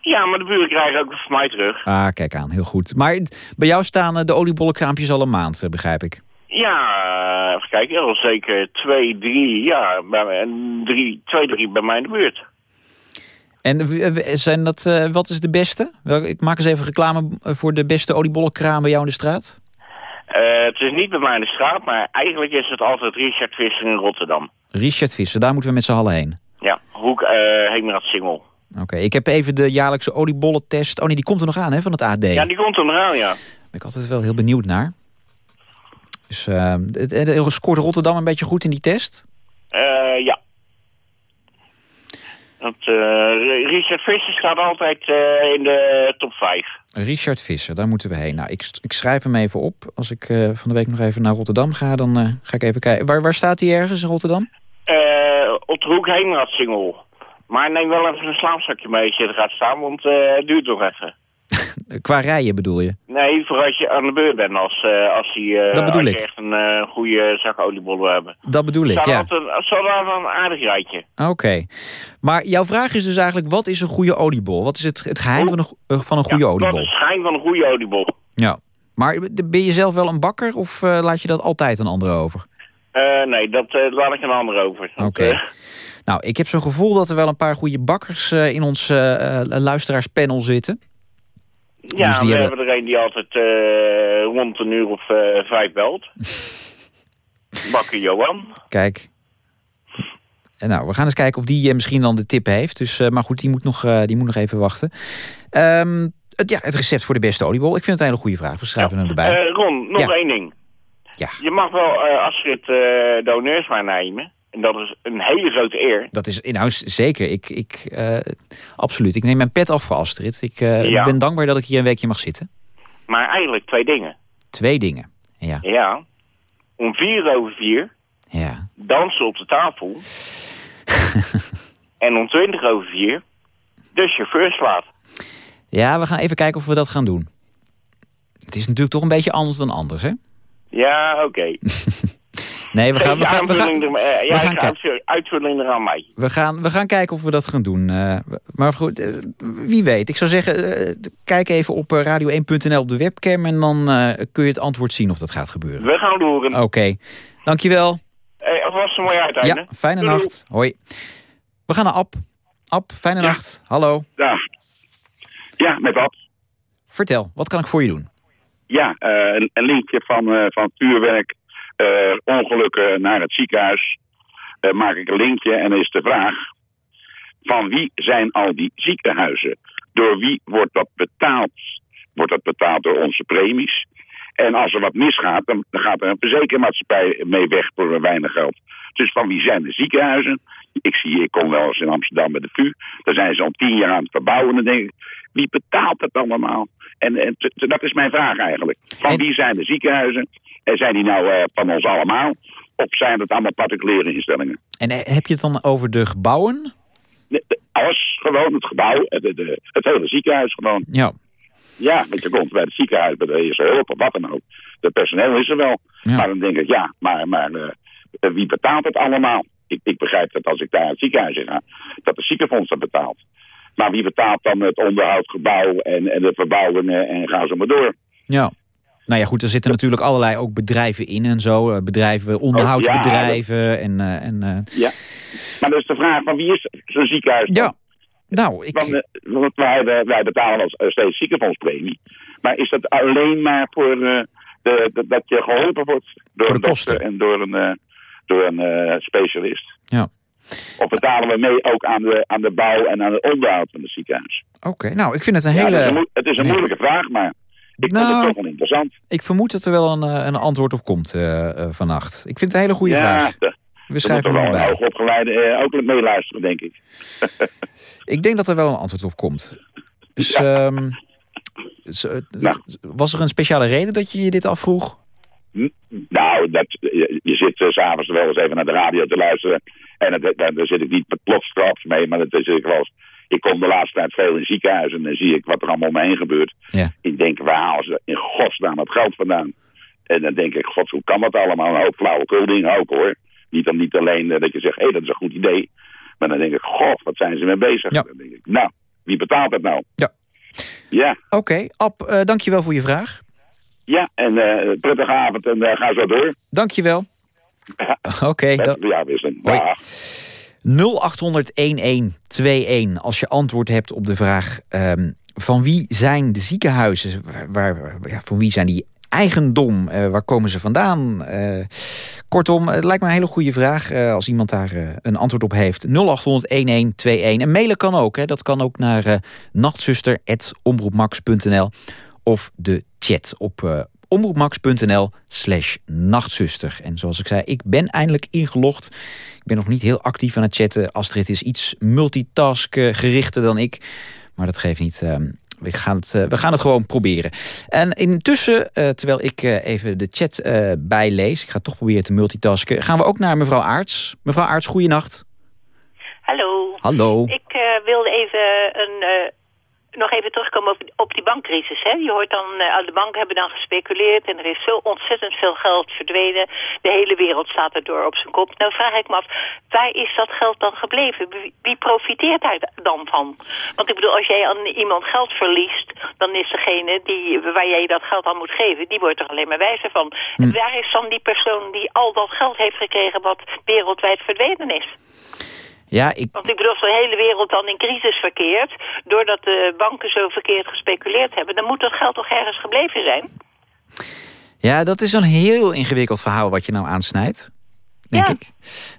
Ja, maar de buren krijgen ook van mij terug. Ah, kijk aan, heel goed. Maar bij jou staan de oliebollenkraampjes al een maand, begrijp ik. Ja, even kijken, al zeker twee, drie, ja, bij, drie, twee, drie bij mij in de buurt. En zijn dat, uh, wat is de beste? Ik maak eens even reclame voor de beste oliebollenkraam bij jou in de straat. Uh, het is niet bij mij in de straat, maar eigenlijk is het altijd Richard Visser in Rotterdam. Richard Visser, daar moeten we met z'n allen heen. Ja, Hoek uh, Heemraad Singel. Oké, ik heb even de jaarlijkse oliebollentest. Oh nee, die komt er nog aan hè, van het AD. Ja, die komt er nog aan, ja. Ben ik altijd wel heel benieuwd naar. Dus uh, scoort Rotterdam een beetje goed in die test? Uh, ja. Want, uh, Richard Visser staat altijd in de top 5. Richard Visser, daar moeten we heen. Nou, ik, ik schrijf hem even op. Als ik van de week nog even naar Rotterdam ga, dan ga ik even kijken. Waar, waar staat hij ergens in Rotterdam? op de hoek Heemradsingel. Maar neem wel even een slaapzakje mee als je er gaat staan, want het duurt nog even. Qua rijden bedoel je? Nee, voor als je aan de beurt bent. Als, uh, als, die, uh, dat bedoel als ik. je echt een uh, goede zak oliebollen hebben. Dat bedoel ik, ja. Dat een aardig rijtje. Oké. Maar jouw vraag is dus eigenlijk, wat is een goede oliebol? Wat is het, het geheim van een, van een goede ja, oliebol? Wat is het geheim van een goede oliebol? Ja. Maar ben je zelf wel een bakker of laat je dat altijd een ander over? nee, dat laat ik een ander over. Oké. Nou, ik heb zo'n gevoel dat er wel een paar goede bakkers in ons luisteraarspanel zitten. Ja, dus we hebben... hebben er een die altijd uh, rond een uur of uh, vijf belt. Bakker Johan. Kijk. En nou, we gaan eens kijken of die uh, misschien dan de tip heeft. Dus, maar goed, die moet nog, die moet nog even wachten. Um, het, ja, het recept voor de beste oliebol. Ik vind het een hele goede vraag. We schrijven hem erbij. Ron, nog één ding. Ja. Je mag wel, het doneurs waarnemen... En dat is een hele grote eer. Dat is nou, zeker. Ik, ik, uh, absoluut. Ik neem mijn pet af voor Astrid. Ik uh, ja. ben dankbaar dat ik hier een weekje mag zitten. Maar eigenlijk twee dingen. Twee dingen, ja. Ja. Om vier over vier ja. dansen op de tafel. en om twintig over vier de chauffeur slaat. Ja, we gaan even kijken of we dat gaan doen. Het is natuurlijk toch een beetje anders dan anders, hè? Ja, oké. Okay. Nee, we gaan, we gaan, we gaan, er, ja, we gaan uitvulling, uitvulling er aan mij. We gaan, we gaan kijken of we dat gaan doen. Uh, maar goed, uh, wie weet. Ik zou zeggen, kijk even op radio1.nl op de webcam... en dan kun je het antwoord zien of dat gaat gebeuren. We gaan doen. Oké, okay. dankjewel. Hey, was een mooi uiteinde. Ja, fijne Doei. nacht. Hoi. We gaan naar Ab. Ab, fijne ja. nacht. Hallo. Ja, ja met Ab. Vertel, wat kan ik voor je doen? Ja, een, een linkje van, van vuurwerk ongelukken naar het ziekenhuis. Uh, maak ik een linkje en is de vraag: van wie zijn al die ziekenhuizen? Door wie wordt dat betaald? Wordt dat betaald door onze premies? En als er wat misgaat, dan gaat er een verzekermaatschappij mee weg voor weinig geld. Dus van wie zijn de ziekenhuizen? Ik zie, ik kom wel eens in Amsterdam met de VU. Daar zijn ze al tien jaar aan het verbouwen. En denk ik, wie betaalt het allemaal? En, en dat is mijn vraag eigenlijk. Van wie zijn de ziekenhuizen? En zijn die nou uh, van ons allemaal? Of zijn het allemaal particuliere instellingen? En heb je het dan over de gebouwen? Alles gewoon, het gebouw, de, de, het hele ziekenhuis gewoon. Ja. Ja, want je komt bij het ziekenhuis, bij de eerste hulp of wat dan ook. De personeel is er wel. Ja. Maar dan denk ik, ja, maar, maar uh, wie betaalt het allemaal? Ik, ik begrijp dat als ik daar naar het ziekenhuis ga, dat de ziekenfonds dat betaalt. Maar wie betaalt dan het onderhoud, gebouw en, en de verbouwingen en gaan zo maar door? Ja. Nou ja, goed, er zitten natuurlijk allerlei ook bedrijven in en zo. Bedrijven, onderhoudsbedrijven. Oh, ja, en, uh, en, uh... ja, maar dat is de vraag van wie is zo'n ziekenhuis dan? Ja, nou, ik... Want, uh, wij, wij, betalen als steeds ziekenfondspremie. Maar is dat alleen maar voor de, de, dat je geholpen wordt door voor de een kosten. en door een, door een specialist? Ja. Of betalen we mee ook aan de, aan de bouw en aan het onderhoud van het ziekenhuis? Oké, okay, nou, ik vind het een hele... Ja, het, is een, het is een moeilijke vraag, maar... Ik nou, vind het toch wel interessant. Ik vermoed dat er wel een, een antwoord op komt uh, uh, vannacht. Ik vind het een hele goede ja, vraag. De, We schrijven er wel bij. een hoogopgeleide uh, ook meeluisteren, denk ik. ik denk dat er wel een antwoord op komt. Dus, um, so, nou. was er een speciale reden dat je je dit afvroeg? Nou, dat, je, je zit uh, s'avonds wel eens even naar de radio te luisteren. En daar zit ik niet met plotsklaps mee, maar dat is ik wel eens ik kom de laatste tijd veel in ziekenhuizen en dan zie ik wat er allemaal om me heen gebeurt. Ja. Ik denk, waar halen ze in godsnaam het geld vandaan? En dan denk ik, god, hoe kan dat allemaal? Een hoop flauwekul dingen ook hoor. Niet, dan, niet alleen dat je zegt, hé, hey, dat is een goed idee. Maar dan denk ik, god, wat zijn ze mee bezig? Dan denk ik, nou, wie betaalt het nou? Ja. Ja. Oké, okay, Ab, uh, dankjewel voor je vraag. Ja, en uh, prettige avond en uh, ga zo door. Dankjewel. Ja. Oké. Okay, ja, wisselen. 0800-1121 als je antwoord hebt op de vraag... Um, van wie zijn de ziekenhuizen? Waar, waar, ja, van wie zijn die eigendom? Uh, waar komen ze vandaan? Uh, kortom, het lijkt me een hele goede vraag... Uh, als iemand daar een antwoord op heeft. 0800-1121. En mailen kan ook. Hè. Dat kan ook naar nachtzuster.omroepmax.nl of de chat op omroepmax.nl slash nachtzuster. En zoals ik zei, ik ben eindelijk ingelogd. Ik ben nog niet heel actief aan het chatten. Astrid is iets multitask gerichter dan ik. Maar dat geeft niet. Ehm, we gaan, het, uh, we gaan het gewoon proberen. En intussen, uh, terwijl ik even de chat bijlees... ik ga toch proberen te multitasken... gaan we ook naar mevrouw Aarts. Mevrouw Aarts, goeienacht. Hallo. Hallo. Ik wilde even een nog even terugkomen op, op die bankcrisis. Hè? Je hoort dan, uh, de banken hebben dan gespeculeerd en er is zo ontzettend veel geld verdwenen. De hele wereld staat erdoor op zijn kop. Nou vraag ik me af, waar is dat geld dan gebleven? Wie, profiteert daar dan van? Want ik bedoel, als jij aan iemand geld verliest, dan is degene die, waar jij dat geld aan moet geven, die wordt er alleen maar wijzer van. Hm. En waar is dan die persoon die al dat geld heeft gekregen wat wereldwijd verdwenen is? Ja, ik... Want ik bedoel, als de hele wereld dan in crisis verkeert... doordat de banken zo verkeerd gespeculeerd hebben... dan moet dat geld toch ergens gebleven zijn? Ja, dat is een heel ingewikkeld verhaal wat je nou aansnijdt. Denk ja. ik.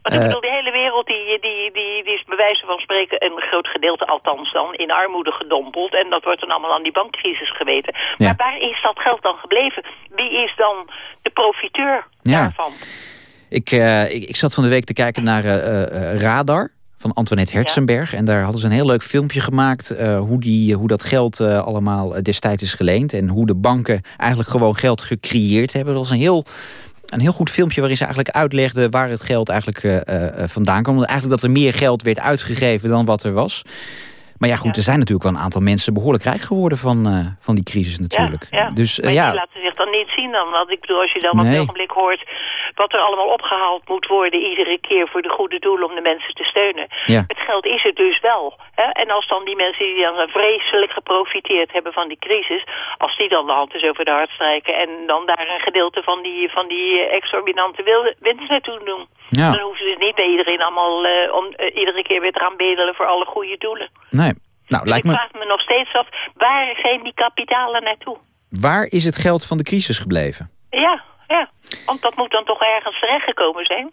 Want ik uh, bedoel, de hele wereld die, die, die, die is bij wijze van spreken... een groot gedeelte althans dan in armoede gedompeld. En dat wordt dan allemaal aan die bankcrisis geweten. Ja. Maar waar is dat geld dan gebleven? Wie is dan de profiteur ja. daarvan? Ik, uh, ik, ik, zat van de week te kijken naar uh, Radar van Antoinette Herzenberg. En daar hadden ze een heel leuk filmpje gemaakt... Uh, hoe, die, hoe dat geld uh, allemaal destijds is geleend... en hoe de banken eigenlijk gewoon geld gecreëerd hebben. Dat was een heel, een heel goed filmpje waarin ze eigenlijk uitlegden... waar het geld eigenlijk uh, vandaan kwam. Eigenlijk dat er meer geld werd uitgegeven dan wat er was. Maar ja, goed, er zijn natuurlijk wel een aantal mensen behoorlijk rijk geworden van, uh, van die crisis natuurlijk. Ja, ja. Dus, uh, ja. laten zich dan niet zien dan. Want ik bedoel, als je dan op een ogenblik hoort wat er allemaal opgehaald moet worden iedere keer voor de goede doelen om de mensen te steunen. Ja. Het geld is er dus wel. Hè? En als dan die mensen die dan vreselijk geprofiteerd hebben van die crisis, als die dan de hand is over de hart strijken en dan daar een gedeelte van die, van die exorbitante winst naartoe doen. Ja. Dan hoeven ze dus niet bij iedereen allemaal uh, om, uh, iedere keer weer te gaan bedelen voor alle goede doelen. Nee. Nou, dus lijkt ik me... vraag me nog steeds af, waar zijn die kapitalen naartoe? Waar is het geld van de crisis gebleven? Ja, ja. Want dat moet dan toch ergens terechtgekomen zijn.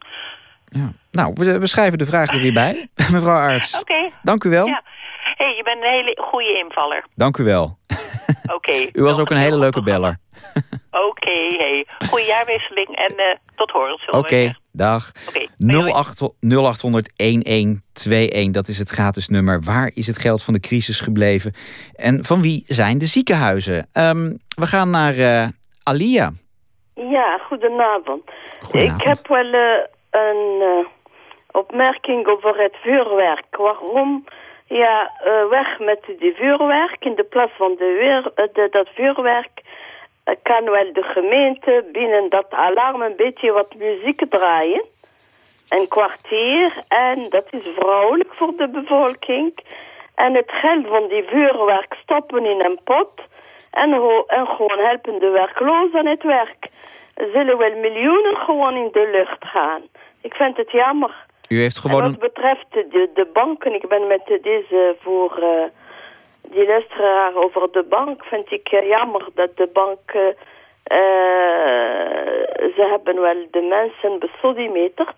Ja. Nou, we, we schrijven de vraag er weer bij. Mevrouw Arts. Oké. Okay. Dank u wel. Ja. hey, je bent een hele goede invaller. Dank u wel. Oké. Okay. u was ook een hele leuke beller. Oké, okay, hey. Goeie jaarwisseling en uh, tot horens. Oké, okay, dag. Okay, 0800-1121, dat is het gratis nummer. Waar is het geld van de crisis gebleven? En van wie zijn de ziekenhuizen? Um, we gaan naar uh, Alia. Ja, goedenavond. goedenavond. Ik heb wel uh, een opmerking over het vuurwerk. Waarom... Ja, weg met die vuurwerk. In de plaats van de weer, de, dat vuurwerk kan wel de gemeente binnen dat alarm een beetje wat muziek draaien. Een kwartier. En dat is vrouwelijk voor de bevolking. En het geld van die vuurwerk stoppen in een pot. En, en gewoon helpen de werklozen aan het werk. Er zullen wel miljoenen gewoon in de lucht gaan. Ik vind het jammer. U heeft gewoon... En wat betreft de, de banken, ik ben met deze voor... Uh, die luisteraar over de bank vind ik uh, jammer dat de bank... Uh, ze hebben wel de mensen besodimeterd.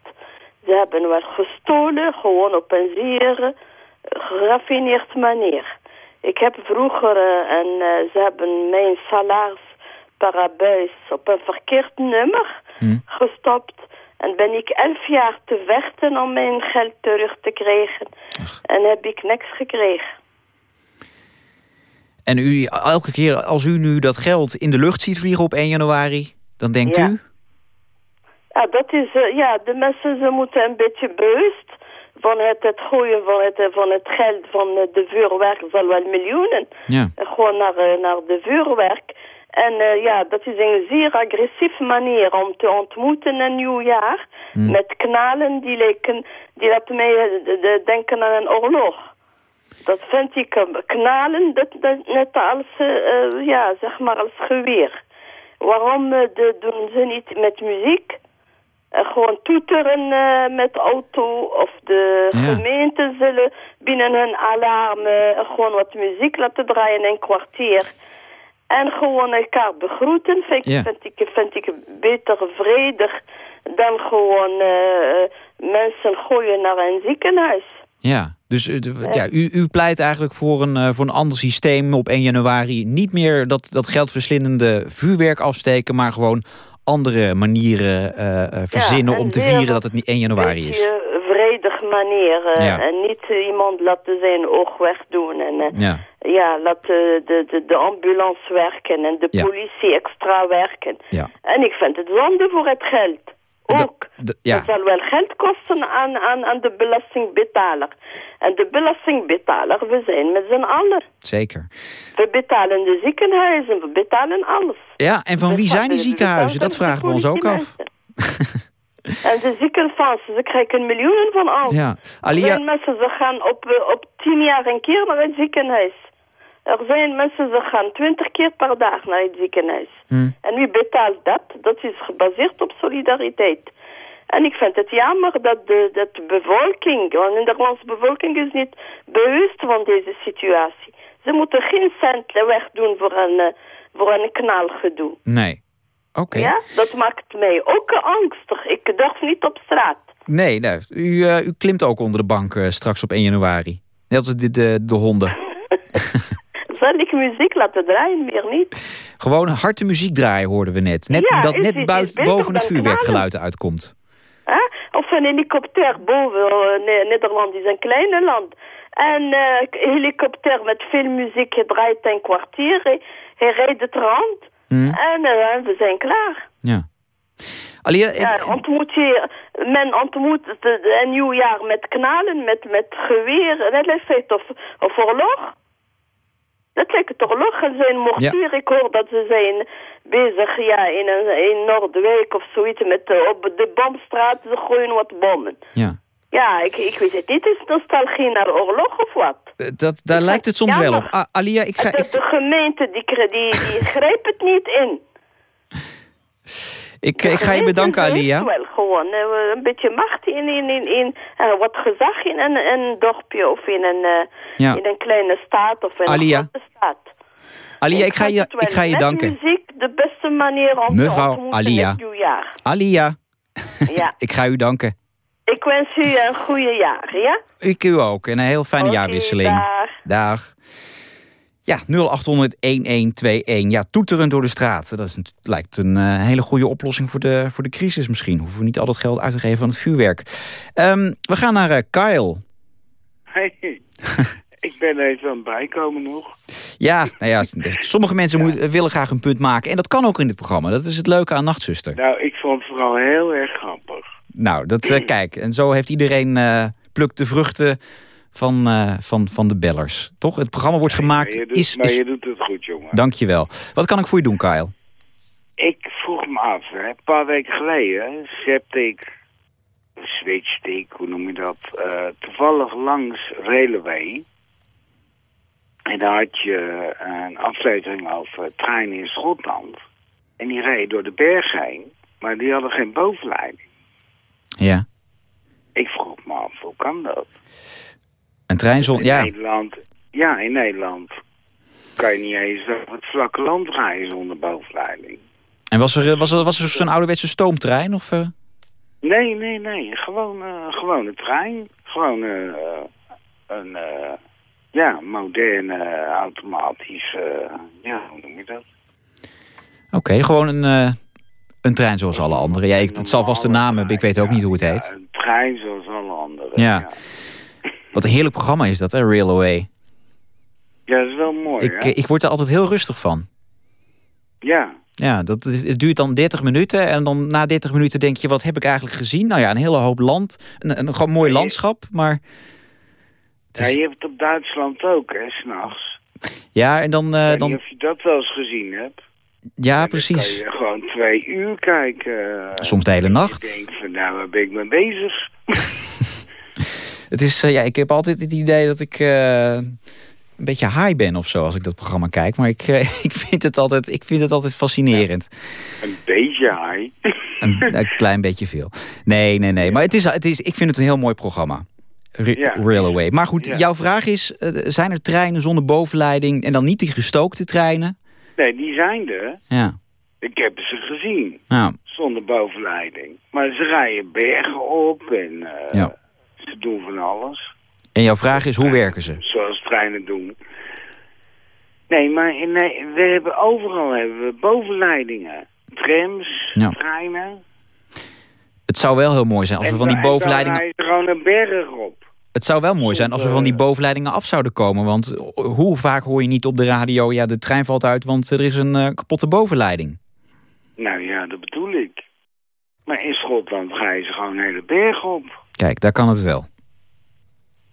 Ze hebben wel gestolen, gewoon op een zeer geraffineerd manier. Ik heb vroeger, en ze hebben mijn salaris per buis op een verkeerd nummer hm. gestopt. En ben ik elf jaar te vechten om mijn geld terug te krijgen. Ach. En heb ik niks gekregen. En u, elke keer als u nu dat geld in de lucht ziet vliegen op 1 januari, dan denkt ja. u? Ja, dat is, uh, ja, de mensen ze moeten een beetje bewust van het, het gooien van het, van het geld van de vuurwerk, zal wel miljoenen. Ja. Gewoon naar, naar de vuurwerk. En uh, ja, dat is een zeer agressieve manier om te ontmoeten een nieuwjaar. Mm. Met knalen die, lijken, die laten mij denken aan een oorlog. Dat vind ik knalen, dat, dat net als, uh, ja, zeg maar als geweer. Waarom de, doen ze niet met muziek? Uh, gewoon toeteren met auto of de ja. gemeente zullen binnen hun alarm gewoon wat muziek laten draaien in een kwartier. En gewoon elkaar begroeten vind, ja. vind, ik, vind ik beter vredig dan gewoon mensen gooien naar een ziekenhuis. Ja, dus ja, u, u pleit eigenlijk voor een, voor een ander systeem op 1 januari. Niet meer dat, dat geldverslindende vuurwerk afsteken, maar gewoon andere manieren uh, verzinnen om te vieren dat het niet 1 januari is. Een vredige manier. En niet iemand laten zijn oog wegdoen. En ja, ja laat de, de, de ambulance werken en de politie extra werken. Ja. En ik vind het zonde voor het geld. Ook. Dat, ja. zal wel geld kosten aan, aan, aan de belastingbetaler. En de belastingbetaler, we zijn met z'n allen. Zeker. We betalen de ziekenhuizen, we betalen alles. Ja, en van wie zijn die ziekenhuizen? Dat vragen we ons ook af. en de ziekenfondsen, ze krijgen miljoenen van ons. Ja. Alia... mensen, ze gaan op, eh, op tien jaar een keer naar het ziekenhuis. Er zijn mensen, ze gaan twintig keer per dag naar het ziekenhuis. Hmm. En wie betaalt dat? Dat is gebaseerd op solidariteit. En ik vind het jammer dat de, dat de bevolking, want de Nederlandse bevolking is niet bewust van deze situatie. Ze moeten geen cent wegdoen voor een, uh, voor een knalgedoe. Nee. Oké. Ja, dat maakt mij ook angstig. Ik durf niet op straat. Nee, nee. U, uh, u klimt ook onder de bank uh, straks op 1 januari. Net als de, de, de honden. Ik muziek laten draaien? Meer niet. Gewoon harde muziek draaien, hoorden we net. Net ja, dat net buiten, boven het vuurwerkgeluid uitkomt. Huh? Of een helikopter boven. Uh, Nederland is een kleine land. En uh, helikopter met veel muziek, je draait een kwartier, hij, hij rijdt het rond. Hmm. En uh, we zijn klaar. Ja. Ontmoet je, men ontmoet een nieuwjaar met knalen, met, met geweer, net of, of oorlog. Dat lijkt toch lachen zijn mortier. Ja. Ik hoor dat ze zijn bezig ja, in, een, in Noordwijk of zoiets met uh, op de bomstraat. Ze gooien wat bommen. Ja. Ja, ik, ik weet het. Dit is nostalgie naar oorlog of wat? Uh, dat, daar lijkt het soms wel op. Ah, Alia, ik ga... Ik... De gemeente die, die, die grijpt het niet in. Ik, ik ga je bedanken, Alia. wel gewoon uh, een beetje macht in, in, in, in uh, wat gezag in een, een dorpje of in een, uh, ja. in een kleine staat of in Alia. een grote staat. Alia, ik ga je, ik ga je danken. muziek de beste manier om Mevrouw te Alia. Alia, ja. ik ga u danken. Ik wens u een goede jaar, ja? Ik u ook. En een heel fijne okay, jaarwisseling. Dag. dag. Ja, 0800-1121. Ja, toeteren door de straat. Dat is, lijkt een uh, hele goede oplossing voor de, voor de crisis misschien. Hoeven we niet al dat geld uit te geven aan het vuurwerk. Um, we gaan naar uh, Kyle. Hey, ik ben even aan het bijkomen nog. Ja, nou ja, sommige mensen ja. Willen graag een punt maken. En dat kan ook in dit programma. Dat is het leuke aan Nachtzuster. Nou, ik vond het vooral heel erg grappig. Nou, dat, uh, kijk. En zo heeft iedereen plukt de vruchten van, uh, van, van de bellers. Toch? Het programma wordt gemaakt... Maar is, maar je doet het goed, jongen. Dankjewel. Wat kan ik voor je doen, Kyle? Ik vroeg me af, hè, een paar weken geleden zette ik, switchte ik, hoe noem je dat, uh, toevallig langs Railway. En daar had je een aflevering over treinen in Schotland. En die reden door de berg heen, maar die hadden geen bovenleiding. Ja. Ik vroeg me af, hoe kan dat? Een trein zonder... Ja. Nederland, ja, in Nederland kan je niet eens op het vlakke land rijden zonder bovenleiding. En was er, was er, was er zo'n ouderwetse stoomtrein? Of, uh... Nee, nee, nee. Gewoon, uh, gewoon een trein. Gewoon uh, een ja, moderne, automatische... ja, hoe noem je dat? Oké, okay, gewoon een, een trein zoals alle andere. Ja, ik, het zal vast de naam hebben. Ik weet ook niet hoe het heet. een trein zoals alle andere. ja. ja. Wat een heerlijk programma is dat, hè, Railway. Ja, dat is wel mooi, ik, ik word er altijd heel rustig van. Ja. Ja, dat is, het duurt dan 30 minuten en dan na 30 minuten denk je, wat heb ik eigenlijk gezien? Nou ja, een hele hoop land, een, een gewoon mooi landschap, maar... Ja, je hebt het op Duitsland ook, hè, s'nachts. Ja, en dan... Uh, dan... of je dat wel eens gezien hebt. Ja, precies. Dan kan je gewoon twee uur kijken. Soms de hele nacht. Ik denk van, nou, waar ben ik mee bezig? het is, ja, ik heb altijd het idee dat ik een beetje high ben of zo als ik dat programma kijk. Maar ik, ik, vind, het altijd, ik vind het altijd fascinerend. een beetje high? een, een, klein beetje veel. Nee, nee, nee. Maar het is, het is, ik vind het een heel mooi programma. Railway. Maar goed, jouw vraag is, uh, zijn er treinen zonder bovenleiding... en dan niet die gestookte treinen? Nee, die zijn er. Ja. Ik heb ze gezien. Ja. Zonder bovenleiding. Maar ze rijden bergen op en uh, ja. Ze doen van alles. En jouw vraag is, hoe werken ze? Zoals treinen doen. Nee, maar nee, we hebben overal hebben we bovenleidingen. Trams, ja. treinen. Het zou wel heel mooi zijn als we van die bovenleidingen... En gewoon een berg op. Het zou wel mooi zijn als we van die bovenleidingen af zouden komen. Want hoe vaak hoor je niet op de radio... ja, de trein valt uit, want er is een uh, kapotte bovenleiding. Nou ja, dat bedoel ik. Maar in Schotland ga je ze gewoon een hele berg op. Kijk, daar kan het wel.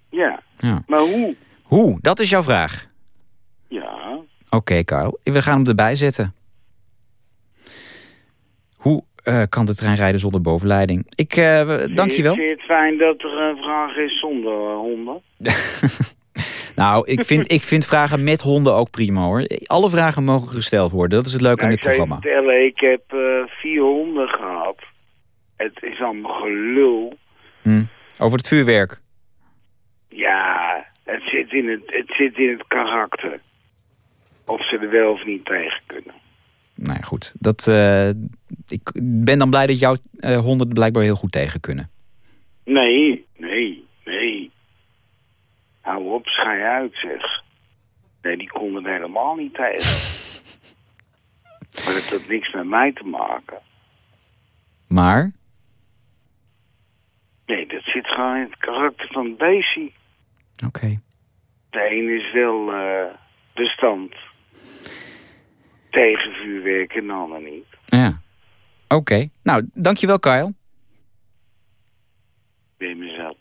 Ja. ja. Maar hoe? Hoe? Dat is jouw vraag? Ja. Oké, okay, Karel. We gaan hem erbij zetten. Hoe uh, kan de trein rijden zonder bovenleiding? Ik, uh, dank je wel. Vind je het fijn dat er een vraag is zonder uh, honden? nou, ik vind, ik vind vragen met honden ook prima hoor. Alle vragen mogen gesteld worden. Dat is het leuke nou, aan dit programma. Ik vertellen, ik heb vier honden gehad. Het is allemaal gelul. Hm. Over het vuurwerk? Ja, het zit, in het, het zit in het karakter. Of ze er wel of niet tegen kunnen. Nou ja, goed. Dat, uh, ik ben dan blij dat jouw uh, honden er blijkbaar heel goed tegen kunnen. Nee, nee, nee. Hou op, schij uit, zeg. Nee, die konden er helemaal niet tegen. maar het had niks met mij te maken. Maar? Nee, dat zit gewoon in het karakter van het beestje. Oké. De een is wel uh, bestand tegen vuurwerk en de ander niet. Ja. Oké. Nou, dankjewel Kyle. Ben je mezelf?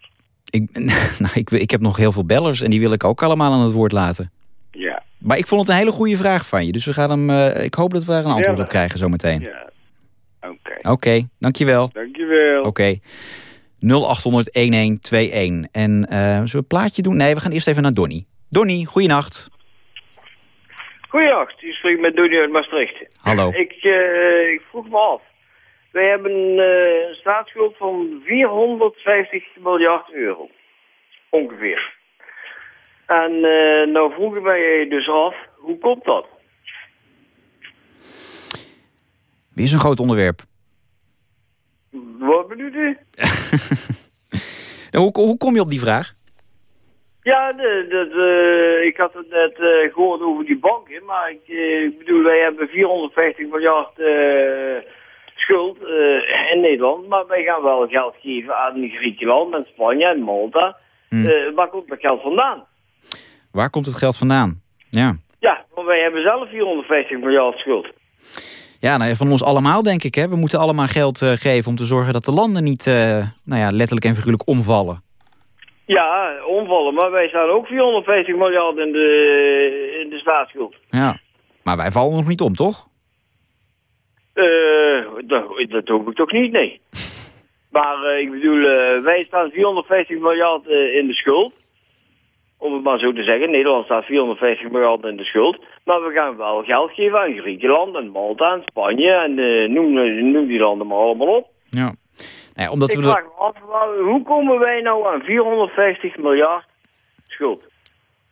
Ik, nou, ik, ik heb nog heel veel bellers en die wil ik ook allemaal aan het woord laten. Ja. Maar ik vond het een hele goede vraag van je. Dus we gaan hem, uh, ik hoop dat we er een antwoord op krijgen zometeen. Ja. Oké. Oké, okay, dankjewel. Dankjewel. Oké. Okay. 0800-1121. En uh, zullen we een plaatje doen? Nee, we gaan eerst even naar Donny. Donny, goeienacht. Goeienacht, u spreekt met Donny uit Maastricht. Hallo. Ik, uh, ik vroeg me af. Wij hebben uh, een staatsschuld van 450 miljard euro. Ongeveer. En uh, nou vroegen wij je dus af, hoe komt dat? Wie is een groot onderwerp? Wat bedoelt u? hoe, hoe kom je op die vraag? Ja, ik had het net uh, gehoord over die banken, maar ik, uh, ik, bedoel, wij hebben 450 miljard uh, schuld in Nederland, maar wij gaan wel geld geven aan Griekenland en Spanje en Malta. Hmm. waar komt dat geld vandaan? Waar komt het geld vandaan? Ja. Ja, want wij hebben zelf 450 miljard schuld. Ja, nou, van ons allemaal denk ik. Hè. We moeten allemaal geld uh, geven om te zorgen dat de landen niet uh, nou ja, letterlijk en figuurlijk omvallen. Ja, omvallen. Maar wij staan ook 450 miljard in de, in de staatsschuld. Ja, maar wij vallen nog niet om, toch? Uh, dat, dat hoop ik toch niet, nee. maar ik bedoel, wij staan 450 miljard in de schuld om het maar zo te zeggen. Nederland staat 450 miljard in de schuld. Maar we gaan wel geld geven aan Griekenland en Malta en Spanje. En uh, noem, noem die landen maar allemaal op. Ja. Nou omdat ik we vraag me af, hoe komen wij nou aan 450 miljard schuld?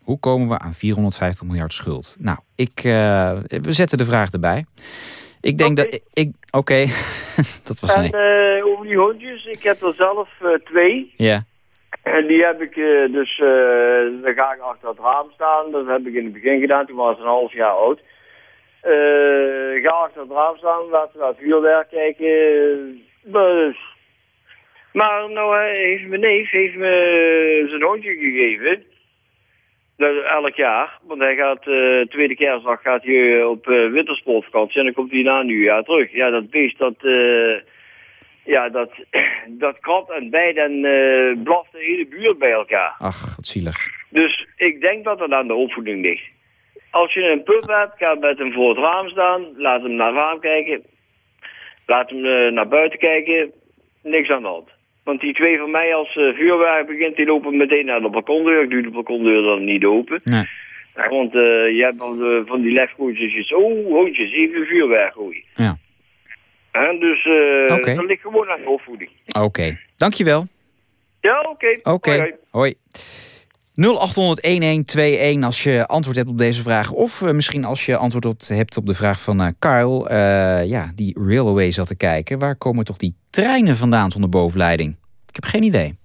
Hoe komen we aan 450 miljard schuld? Nou, ik, uh, we zetten de vraag erbij. Ik denk dat... ik Oké, dat was en, uh, over die hondjes, ik heb er zelf twee. Ja. En die heb ik uh, dus, uh, dan ga ik achter het raam staan. Dat heb ik in het begin gedaan, toen was ik een half jaar oud. Uh, ga achter het raam staan, laten we naar het vuurwerk kijken. Dus. Maar nou heeft mijn neef heeft me zijn hondje gegeven. elk jaar. Want hij gaat, tweede kerstdag gaat hij op wintersportvakantie en dan komt hij na nieuwjaar terug. Ja, dat beest dat ja, dat, dat en bijt en uh, blaft de hele buurt bij elkaar. Ach, wat zielig. Dus ik denk dat het aan de opvoeding ligt. als je een pub hebt, ga met hem voor het raam staan. Laat hem naar het raam kijken. Laat hem uh, naar buiten kijken. Niks aan de hand. Want die twee van mij, als uh, vuurwerk begint, die lopen meteen naar de balkondeur. Ik doe de balkondeur dan niet open. Nee. want je hebt dan van die lefgoedjes. Oh, hondjes, even vuurwerk gooien. Ja. En dus uh, okay. dat ligt gewoon aan de opvoeding. Oké, dankjewel. Ja, oké. Oké, hoi. 0800-1121 als je antwoord hebt op deze vraag. Of uh, misschien als je antwoord op, hebt op de vraag van uh. Uh, ja, die railway zat te kijken. Waar komen toch die treinen vandaan zonder bovenleiding? Ik heb geen idee.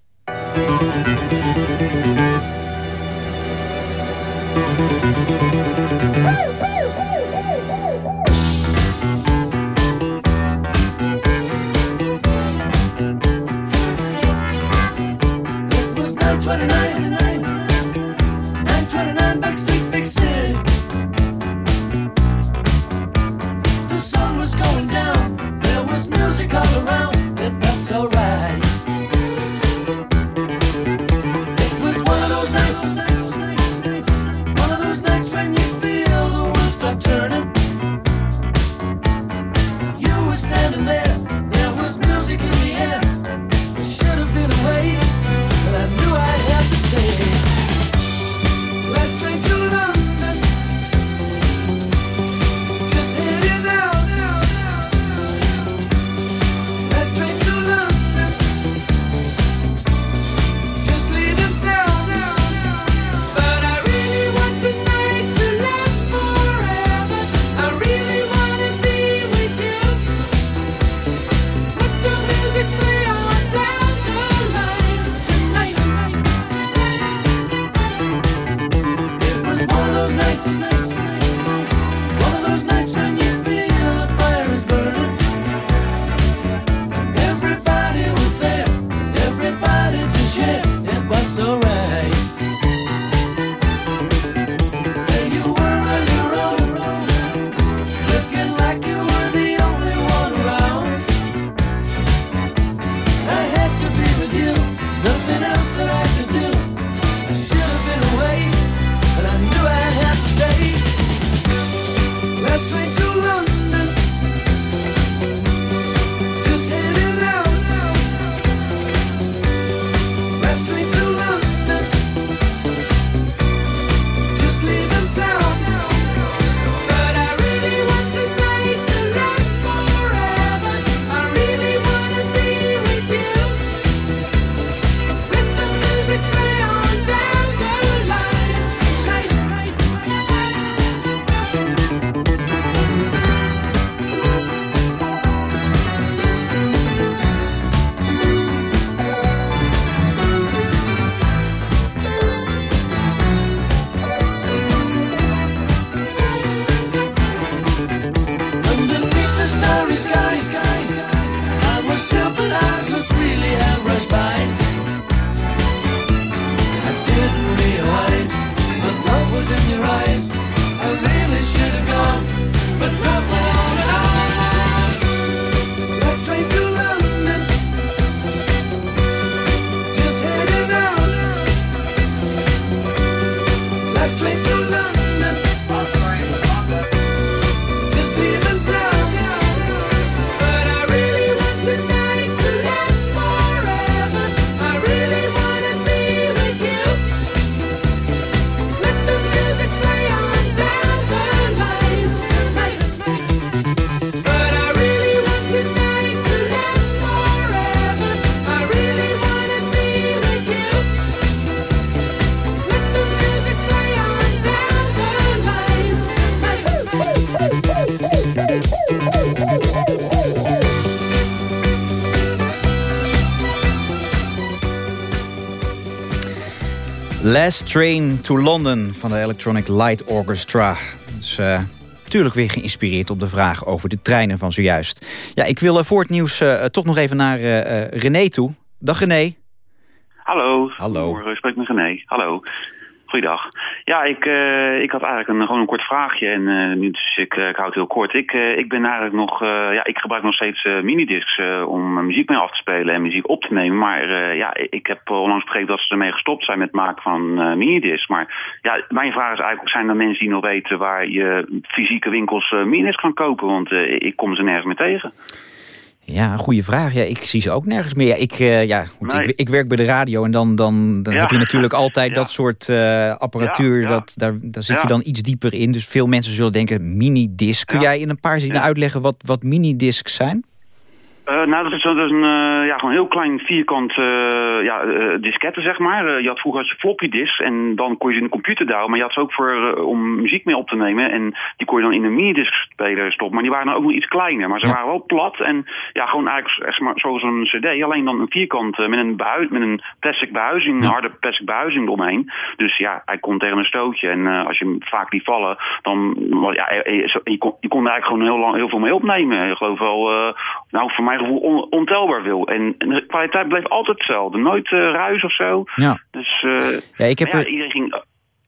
Last Train to London van de Electronic Light Orchestra. Dus uh, natuurlijk weer geïnspireerd op de vraag over de treinen van zojuist. Ja, ik wil uh, voor het nieuws uh, toch nog even naar René toe. Dag René. Hallo. Hallo. Ik spreek met René. Hallo. Goeiedag. Ja, ik, uh, ik had eigenlijk een, gewoon een kort vraagje. En uh, nu, dus ik, uh, ik houd het heel kort. Ik, ik ben eigenlijk nog... ja, ik gebruik nog steeds minidiscs om muziek mee af te spelen en muziek op te nemen. Maar ja, ik heb onlangs begrepen dat ze ermee gestopt zijn met het maken van minidiscs. Maar ja, mijn vraag is eigenlijk... Zijn er mensen die nog weten waar je fysieke winkels minidiscs kan kopen? Want ik kom ze nergens meer tegen. Ja, goede vraag. Ja, ik zie ze ook nergens meer. Ja, ik, uh, ja, ik, ik, werk bij de radio en dan, dan, dan heb je natuurlijk altijd dat soort uh, apparatuur. Dat, daar, daar zit je dan iets dieper in. Dus veel mensen zullen denken minidisc. Kun jij in een paar zinnen uitleggen wat, wat minidiscs zijn? Uh, nou, dat is, dat is een uh, ja, gewoon heel klein vierkant uh, ja, disketten, zeg maar. je had vroeger je floppy disk en dan kon je ze in de computer douwen. Maar je had ze ook voor, om muziek mee op te nemen. En die kon je dan in een minidisc speler stoppen. Maar die waren dan ook nog iets kleiner. Maar ze waren wel plat en ja, gewoon eigenlijk zeg maar, zoals een cd. Alleen dan een vierkant met een, behuis, met een plastic behuizing, een harde plastic behuizing eromheen. Dus ja, hij kon tegen een stootje. En als je hem vaak liet vallen, dan... Ja, je, je, kon, je kon er eigenlijk gewoon heel, lang, heel veel mee opnemen. Ik geloof wel... nou, voor mij mijn gevoel ontelbaar wil. En, de kwaliteit bleef altijd hetzelfde. Nooit uh, ruis of zo. Ja. Dus uh, ja, ik heb ja, er... iedereen ging...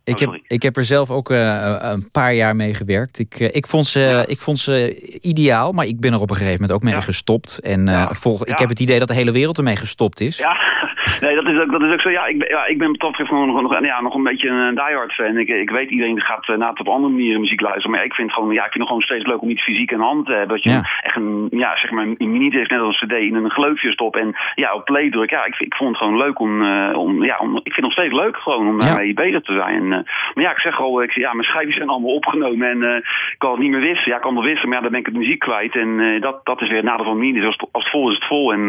Ik, oh, heb, ik heb er zelf ook uh, een paar jaar mee gewerkt. Ik, uh, ik, vond ze, ja. ik vond ze ideaal, maar ik ben er op een gegeven moment ook mee ja. gestopt. En uh, volg, ik heb het idee dat de hele wereld ermee gestopt is. Ja, nee, dat is ook, dat is ook zo. Ja, ik ben, ja, ik ben tot nog, nog, nog, ja, nog een beetje een diehard fan. Ik, ik weet, iedereen gaat na op andere manieren muziek luisteren. Maar ik vind, gewoon, ja, ik vind het gewoon steeds leuk om iets fysiek in hand te hebben. Dat je echt een, ja, zeg maar, een mini-disc, net als een cd, in een gleufje stop en ja, op play druk. Ja, ik, ik vond het gewoon leuk om, om, ja, om, ik vind het nog steeds leuk gewoon om daarmee bezig te zijn. En, uh, maar ja, ik zeg al, ik, ja, mijn schijfjes zijn allemaal opgenomen en uh, ik kan het niet meer wissen. Ja, ik kan wel wissen, maar ja, dan ben ik het muziek kwijt. En uh, dat, dat is weer het nadeel van mini. Dus als, het, als het vol is, het vol. En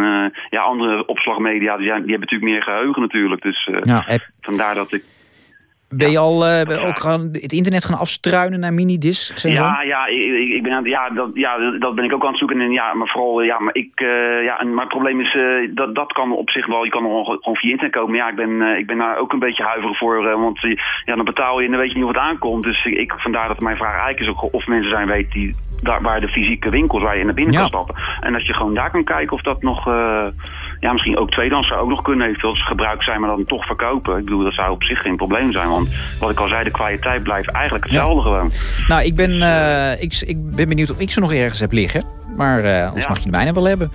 ja, andere opslagmedia, die, die hebben natuurlijk meer geheugen natuurlijk. Dus ja, vandaar dat ik ben je al uh, ook gaan het internet gaan afstruinen naar minidiscs en ja, zo? Ja, ik, ik ben aan, ja, dat, ja, dat ben ik ook aan het zoeken. En ja, maar vooral, ja, maar ik, uh, ja, maar het probleem is, uh, dat, dat kan op zich wel, je kan gewoon, gewoon via internet komen. Maar ja, ik ben, ik ben daar ook een beetje huiverig voor, want ja, dan betaal je en dan weet je niet wat aankomt. Dus ik, vandaar dat mijn vraag eigenlijk is ook of mensen zijn weten die, daar, waar de fysieke winkels waar je naar binnen kan stappen. En dat je gewoon daar kan kijken of dat nog ja, misschien ook tweedehands zou ook nog kunnen eventueel als gebruikt zijn, maar dan toch verkopen. Ik bedoel, dat zou op zich geen probleem zijn, want wat ik al zei, de kwaliteit blijft eigenlijk hetzelfde gewoon. Nou, ik ben, uh, ik, ik ben benieuwd of ik ze nog ergens heb liggen, maar uh, anders ja. mag je de mijne wel hebben.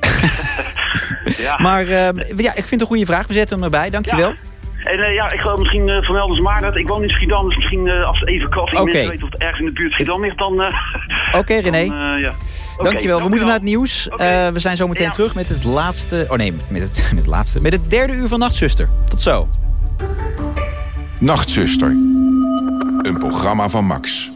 ja. Maar uh, ja, ik vind het een goede vraag. We zetten hem erbij. Dankjewel. Ja. En uh, ja, ik geloof misschien uh, vermelden ze maar dat ik woon in Schiedam. Dus misschien uh, als even koffie okay. mensen weten of het ergens in de buurt Schiedam ligt, dan... Oké, okay, René. Dan, ja. Okay, dankjewel. We moeten naar het nieuws. Okay. we zijn zo meteen ja. terug met het laatste... Oh nee, met het, met het laatste. Met het derde uur van Nachtzuster. Tot zo. Nachtzuster. Een programma van Max.